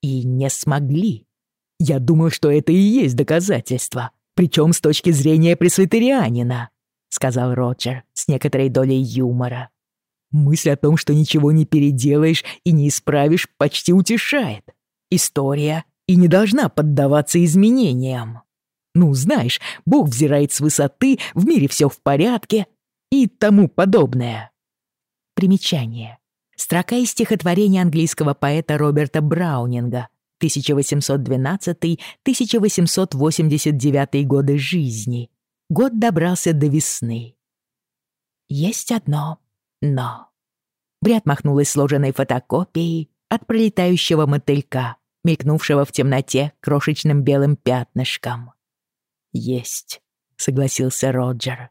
и не смогли. Я думал, что это и есть доказательство, причем с точки зрения пресвитерианина, сказал Роджер с некоторой долей юмора. Мысль о том, что ничего не переделаешь и не исправишь, почти утешает. История и не должна поддаваться изменениям. Ну, знаешь, Бог взирает с высоты, в мире все в порядке и тому подобное. Примечание. Строка из стихотворения английского поэта Роберта Браунинга 1812-1889 годы жизни. Год добрался до весны. Есть одно «но». Брят махнулась сложенной фотокопией, от пролетающего мотылька, мелькнувшего в темноте крошечным белым пятнышком. «Есть», — согласился Роджер.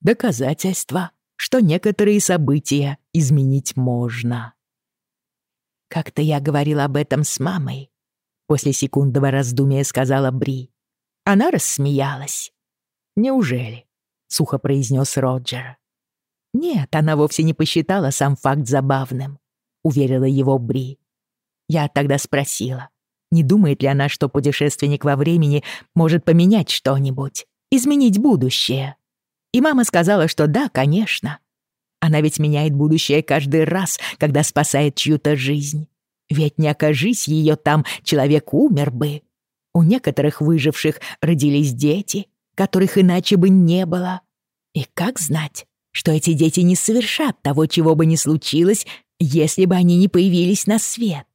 «Доказательства, что некоторые события изменить можно». «Как-то я говорила об этом с мамой», — после секундного раздумия сказала Бри. Она рассмеялась. «Неужели?» — сухо произнес Роджер. «Нет, она вовсе не посчитала сам факт забавным», — уверила его Бри. Я тогда спросила, не думает ли она, что путешественник во времени может поменять что-нибудь, изменить будущее. И мама сказала, что да, конечно. Она ведь меняет будущее каждый раз, когда спасает чью-то жизнь. Ведь не окажись ее там, человек умер бы. У некоторых выживших родились дети, которых иначе бы не было. И как знать, что эти дети не совершат того, чего бы ни случилось, если бы они не появились на свет?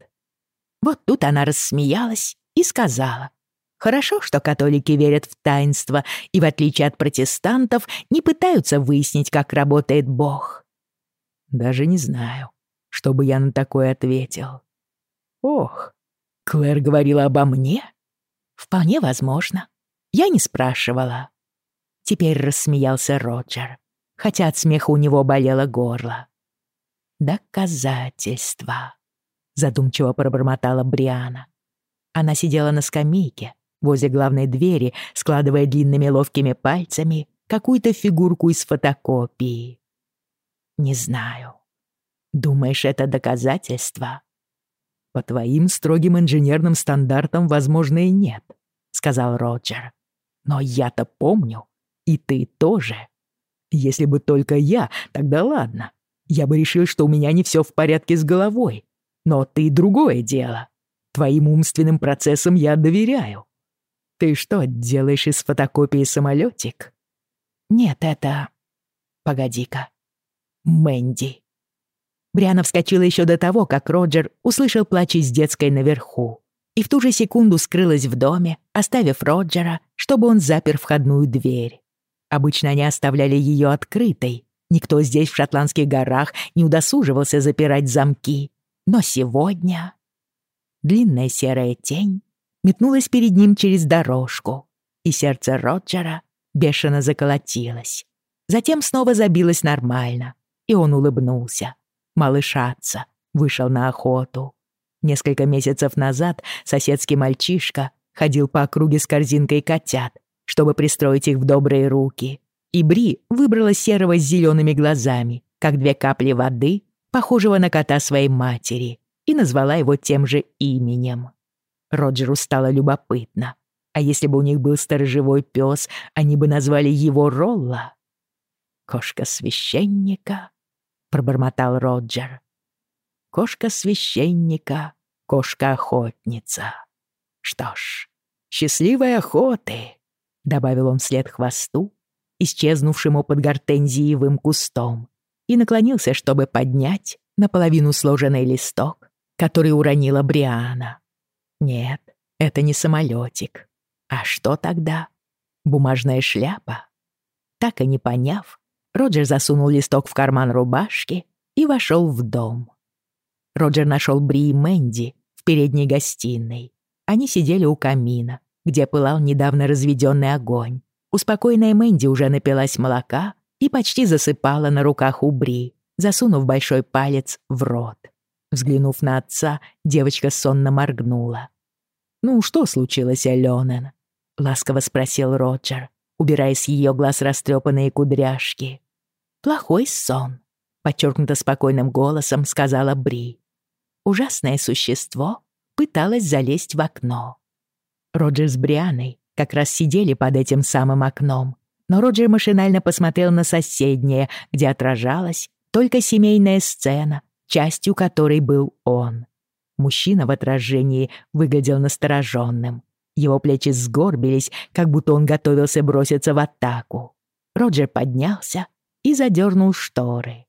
Вот тут она рассмеялась и сказала, Хорошо, что католики верят в таинство и, в отличие от протестантов, не пытаются выяснить, как работает Бог. Даже не знаю, что бы я на такое ответил. Ох, Клэр говорила обо мне? Вполне возможно. Я не спрашивала. Теперь рассмеялся Роджер, хотя от смеха у него болело горло. Доказательства. Задумчиво пробормотала Бриана. Она сидела на скамейке, возле главной двери, складывая длинными ловкими пальцами какую-то фигурку из фотокопии. «Не знаю. Думаешь, это доказательство?» «По твоим строгим инженерным стандартам, возможно, и нет», — сказал Роджер. «Но я-то помню, и ты тоже. Если бы только я, тогда ладно. Я бы решил, что у меня не все в порядке с головой. Но ты другое дело. Твоим умственным процессам я доверяю. Ты что, делаешь из фотокопии самолетик? Нет, это... Погоди-ка. Мэнди. Бриана вскочила еще до того, как Роджер услышал плач из детской наверху. И в ту же секунду скрылась в доме, оставив Роджера, чтобы он запер входную дверь. Обычно они оставляли ее открытой. Никто здесь, в шотландских горах, не удосуживался запирать замки. Но сегодня... Длинная серая тень метнулась перед ним через дорожку, и сердце Роджера бешено заколотилось. Затем снова забилось нормально, и он улыбнулся. Малышаться вышел на охоту. Несколько месяцев назад соседский мальчишка ходил по округе с корзинкой котят, чтобы пристроить их в добрые руки. И Бри выбрала серого с зелеными глазами, как две капли воды, похожего на кота своей матери, и назвала его тем же именем. Роджеру стало любопытно. А если бы у них был сторожевой пес, они бы назвали его Ролла? «Кошка священника», — пробормотал Роджер. «Кошка священника, кошка-охотница. Что ж, счастливой охоты», — добавил он вслед хвосту, исчезнувшему под гортензиевым кустом, и наклонился, чтобы поднять наполовину сложенный листок, который уронила Бриана. Нет, это не самолетик. А что тогда? Бумажная шляпа? Так и не поняв, Роджер засунул листок в карман рубашки и вошел в дом. Роджер нашел Бри и Мэнди в передней гостиной. Они сидели у камина, где пылал недавно разведенный огонь. Успокоенная Мэнди уже напилась молока и почти засыпала на руках у Бри, засунув большой палец в рот. Взглянув на отца, девочка сонно моргнула. «Ну, что случилось, Аленен?» — ласково спросил Роджер, убирая с ее глаз растрепанные кудряшки. «Плохой сон», — подчеркнуто спокойным голосом сказала Бри. Ужасное существо пыталось залезть в окно. Роджер с Брианой как раз сидели под этим самым окном, но Роджер машинально посмотрел на соседнее, где отражалась только семейная сцена, частью которой был он. Мужчина в отражении выглядел настороженным. Его плечи сгорбились, как будто он готовился броситься в атаку. Роджер поднялся и задернул шторы.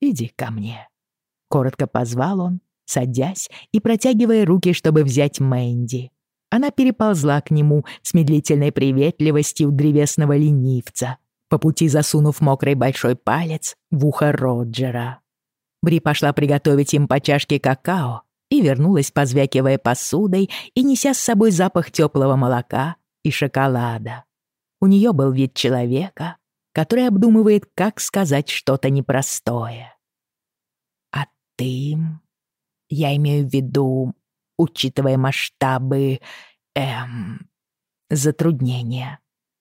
«Иди ко мне», — коротко позвал он, садясь и протягивая руки, чтобы взять Мэнди. Она переползла к нему с медлительной приветливостью древесного ленивца, по пути засунув мокрый большой палец в ухо Роджера. Бри пошла приготовить им по чашке какао и вернулась, позвякивая посудой и неся с собой запах теплого молока и шоколада. У нее был вид человека, который обдумывает, как сказать что-то непростое. «А ты...» Я имею в виду, учитывая масштабы... эм... затруднения.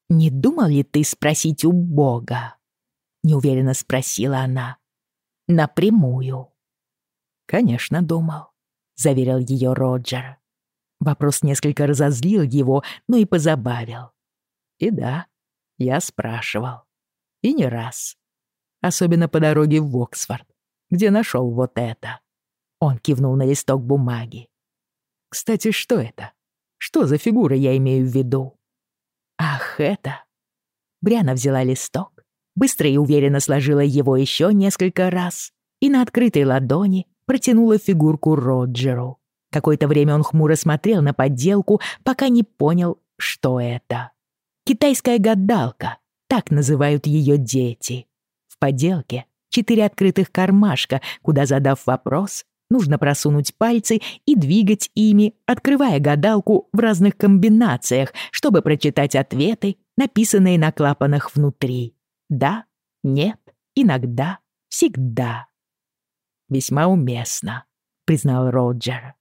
Не думал ли ты спросить у Бога? Неуверенно спросила она. Напрямую. Конечно, думал, заверил ее Роджер. Вопрос несколько разозлил его, но и позабавил. И да, я спрашивал. И не раз. Особенно по дороге в Оксфорд, где нашел вот это. Он кивнул на листок бумаги. Кстати, что это? Что за фигура я имею в виду? Ах, это... Бриана взяла листок, быстро и уверенно сложила его еще несколько раз и на открытой ладони протянула фигурку Роджеру. Какое-то время он хмуро смотрел на подделку, пока не понял, что это. Китайская гадалка, так называют ее дети. В подделке четыре открытых кармашка, куда, задав вопрос, нужно просунуть пальцы и двигать ими, открывая гадалку в разных комбинациях, чтобы прочитать ответы, написанные на клапанах внутри. Да, нет, иногда, всегда. «Весьма уместно», — признал Роджер.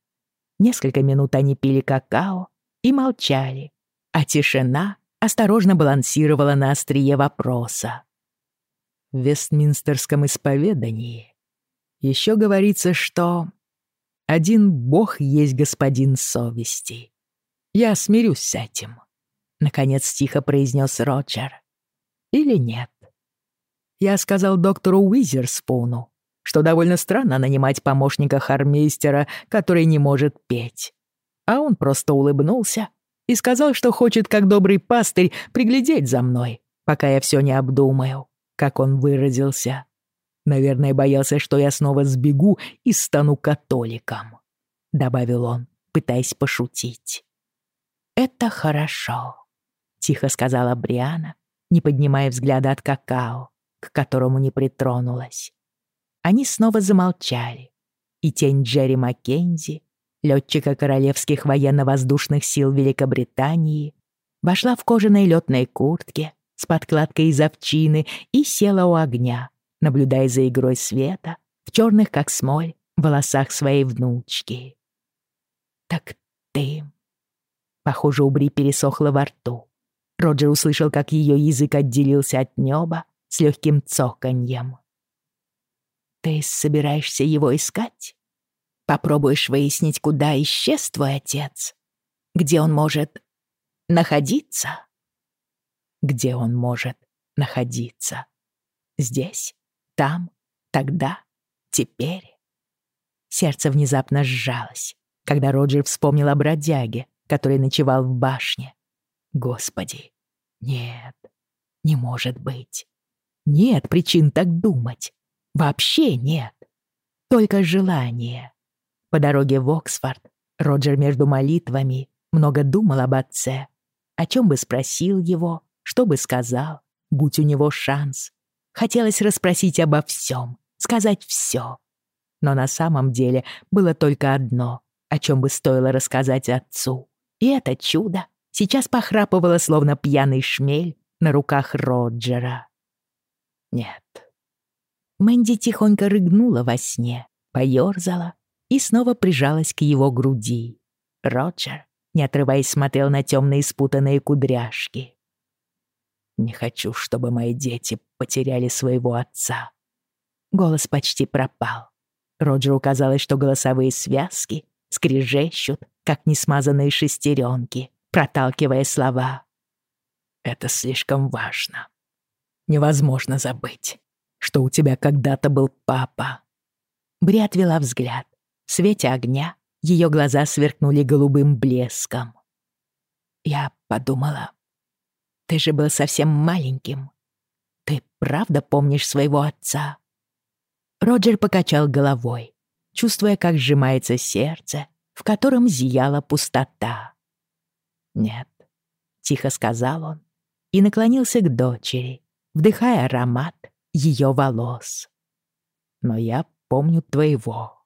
Несколько минут они пили какао и молчали, а тишина осторожно балансировала на острие вопроса. В Вестминстерском исповедании еще говорится, что один бог есть господин совести. Я смирюсь с этим. Наконец тихо произнес Роджер. Или нет? Я сказал доктору Уизерспуну, что довольно странно нанимать помощника хармейстера, который не может петь. А он просто улыбнулся и сказал, что хочет, как добрый пастырь, приглядеть за мной, пока я все не обдумаю, как он выразился. Наверное, боялся, что я снова сбегу и стану католиком», — добавил он, пытаясь пошутить. «Это хорошо», — тихо сказала Бриана, не поднимая взгляда от какао, к которому не притронулась. Они снова замолчали, и тень Джерри Маккензи, летчика Королевских военно-воздушных сил Великобритании, вошла в кожаной летной куртке с подкладкой из овчины и села у огня, наблюдая за игрой света в черных, как смоль, волосах своей внучки. «Так ты...» Похоже, у Бри пересохло во рту. Роджер услышал, как ее язык отделился от неба с легким цоканьем. «Ты собираешься его искать? Попробуешь выяснить, куда исчез твой отец? Где он может находиться?» «Где он может находиться? Здесь? Там, тогда, теперь. Сердце внезапно сжалось, когда Роджер вспомнил о бродяге, который ночевал в башне. Господи, нет, не может быть. Нет причин так думать. Вообще нет. Только желание. По дороге в Оксфорд Роджер между молитвами много думал об отце. О чем бы спросил его, что бы сказал, будь у него шанс. Хотелось расспросить обо всем, сказать все. Но на самом деле было только одно, о чем бы стоило рассказать отцу. И это чудо сейчас похрапывало, словно пьяный шмель на руках Роджера. Нет. Мэнди тихонько рыгнула во сне, поёрзала и снова прижалась к его груди. Роджер, не отрываясь, смотрел на темные спутанные кудряшки. Не хочу, чтобы мои дети потеряли своего отца. Голос почти пропал. Роджеру казалось, что голосовые связки скрежещут, как несмазанные шестеренки, проталкивая слова. Это слишком важно. Невозможно забыть, что у тебя когда-то был папа. Бри отвела взгляд. В свете огня ее глаза сверкнули голубым блеском. Я подумала, ты же был совсем маленьким. Ты правда помнишь своего отца?» Роджер покачал головой, чувствуя, как сжимается сердце, в котором зияла пустота. «Нет», — тихо сказал он и наклонился к дочери, вдыхая аромат ее волос. «Но я помню твоего».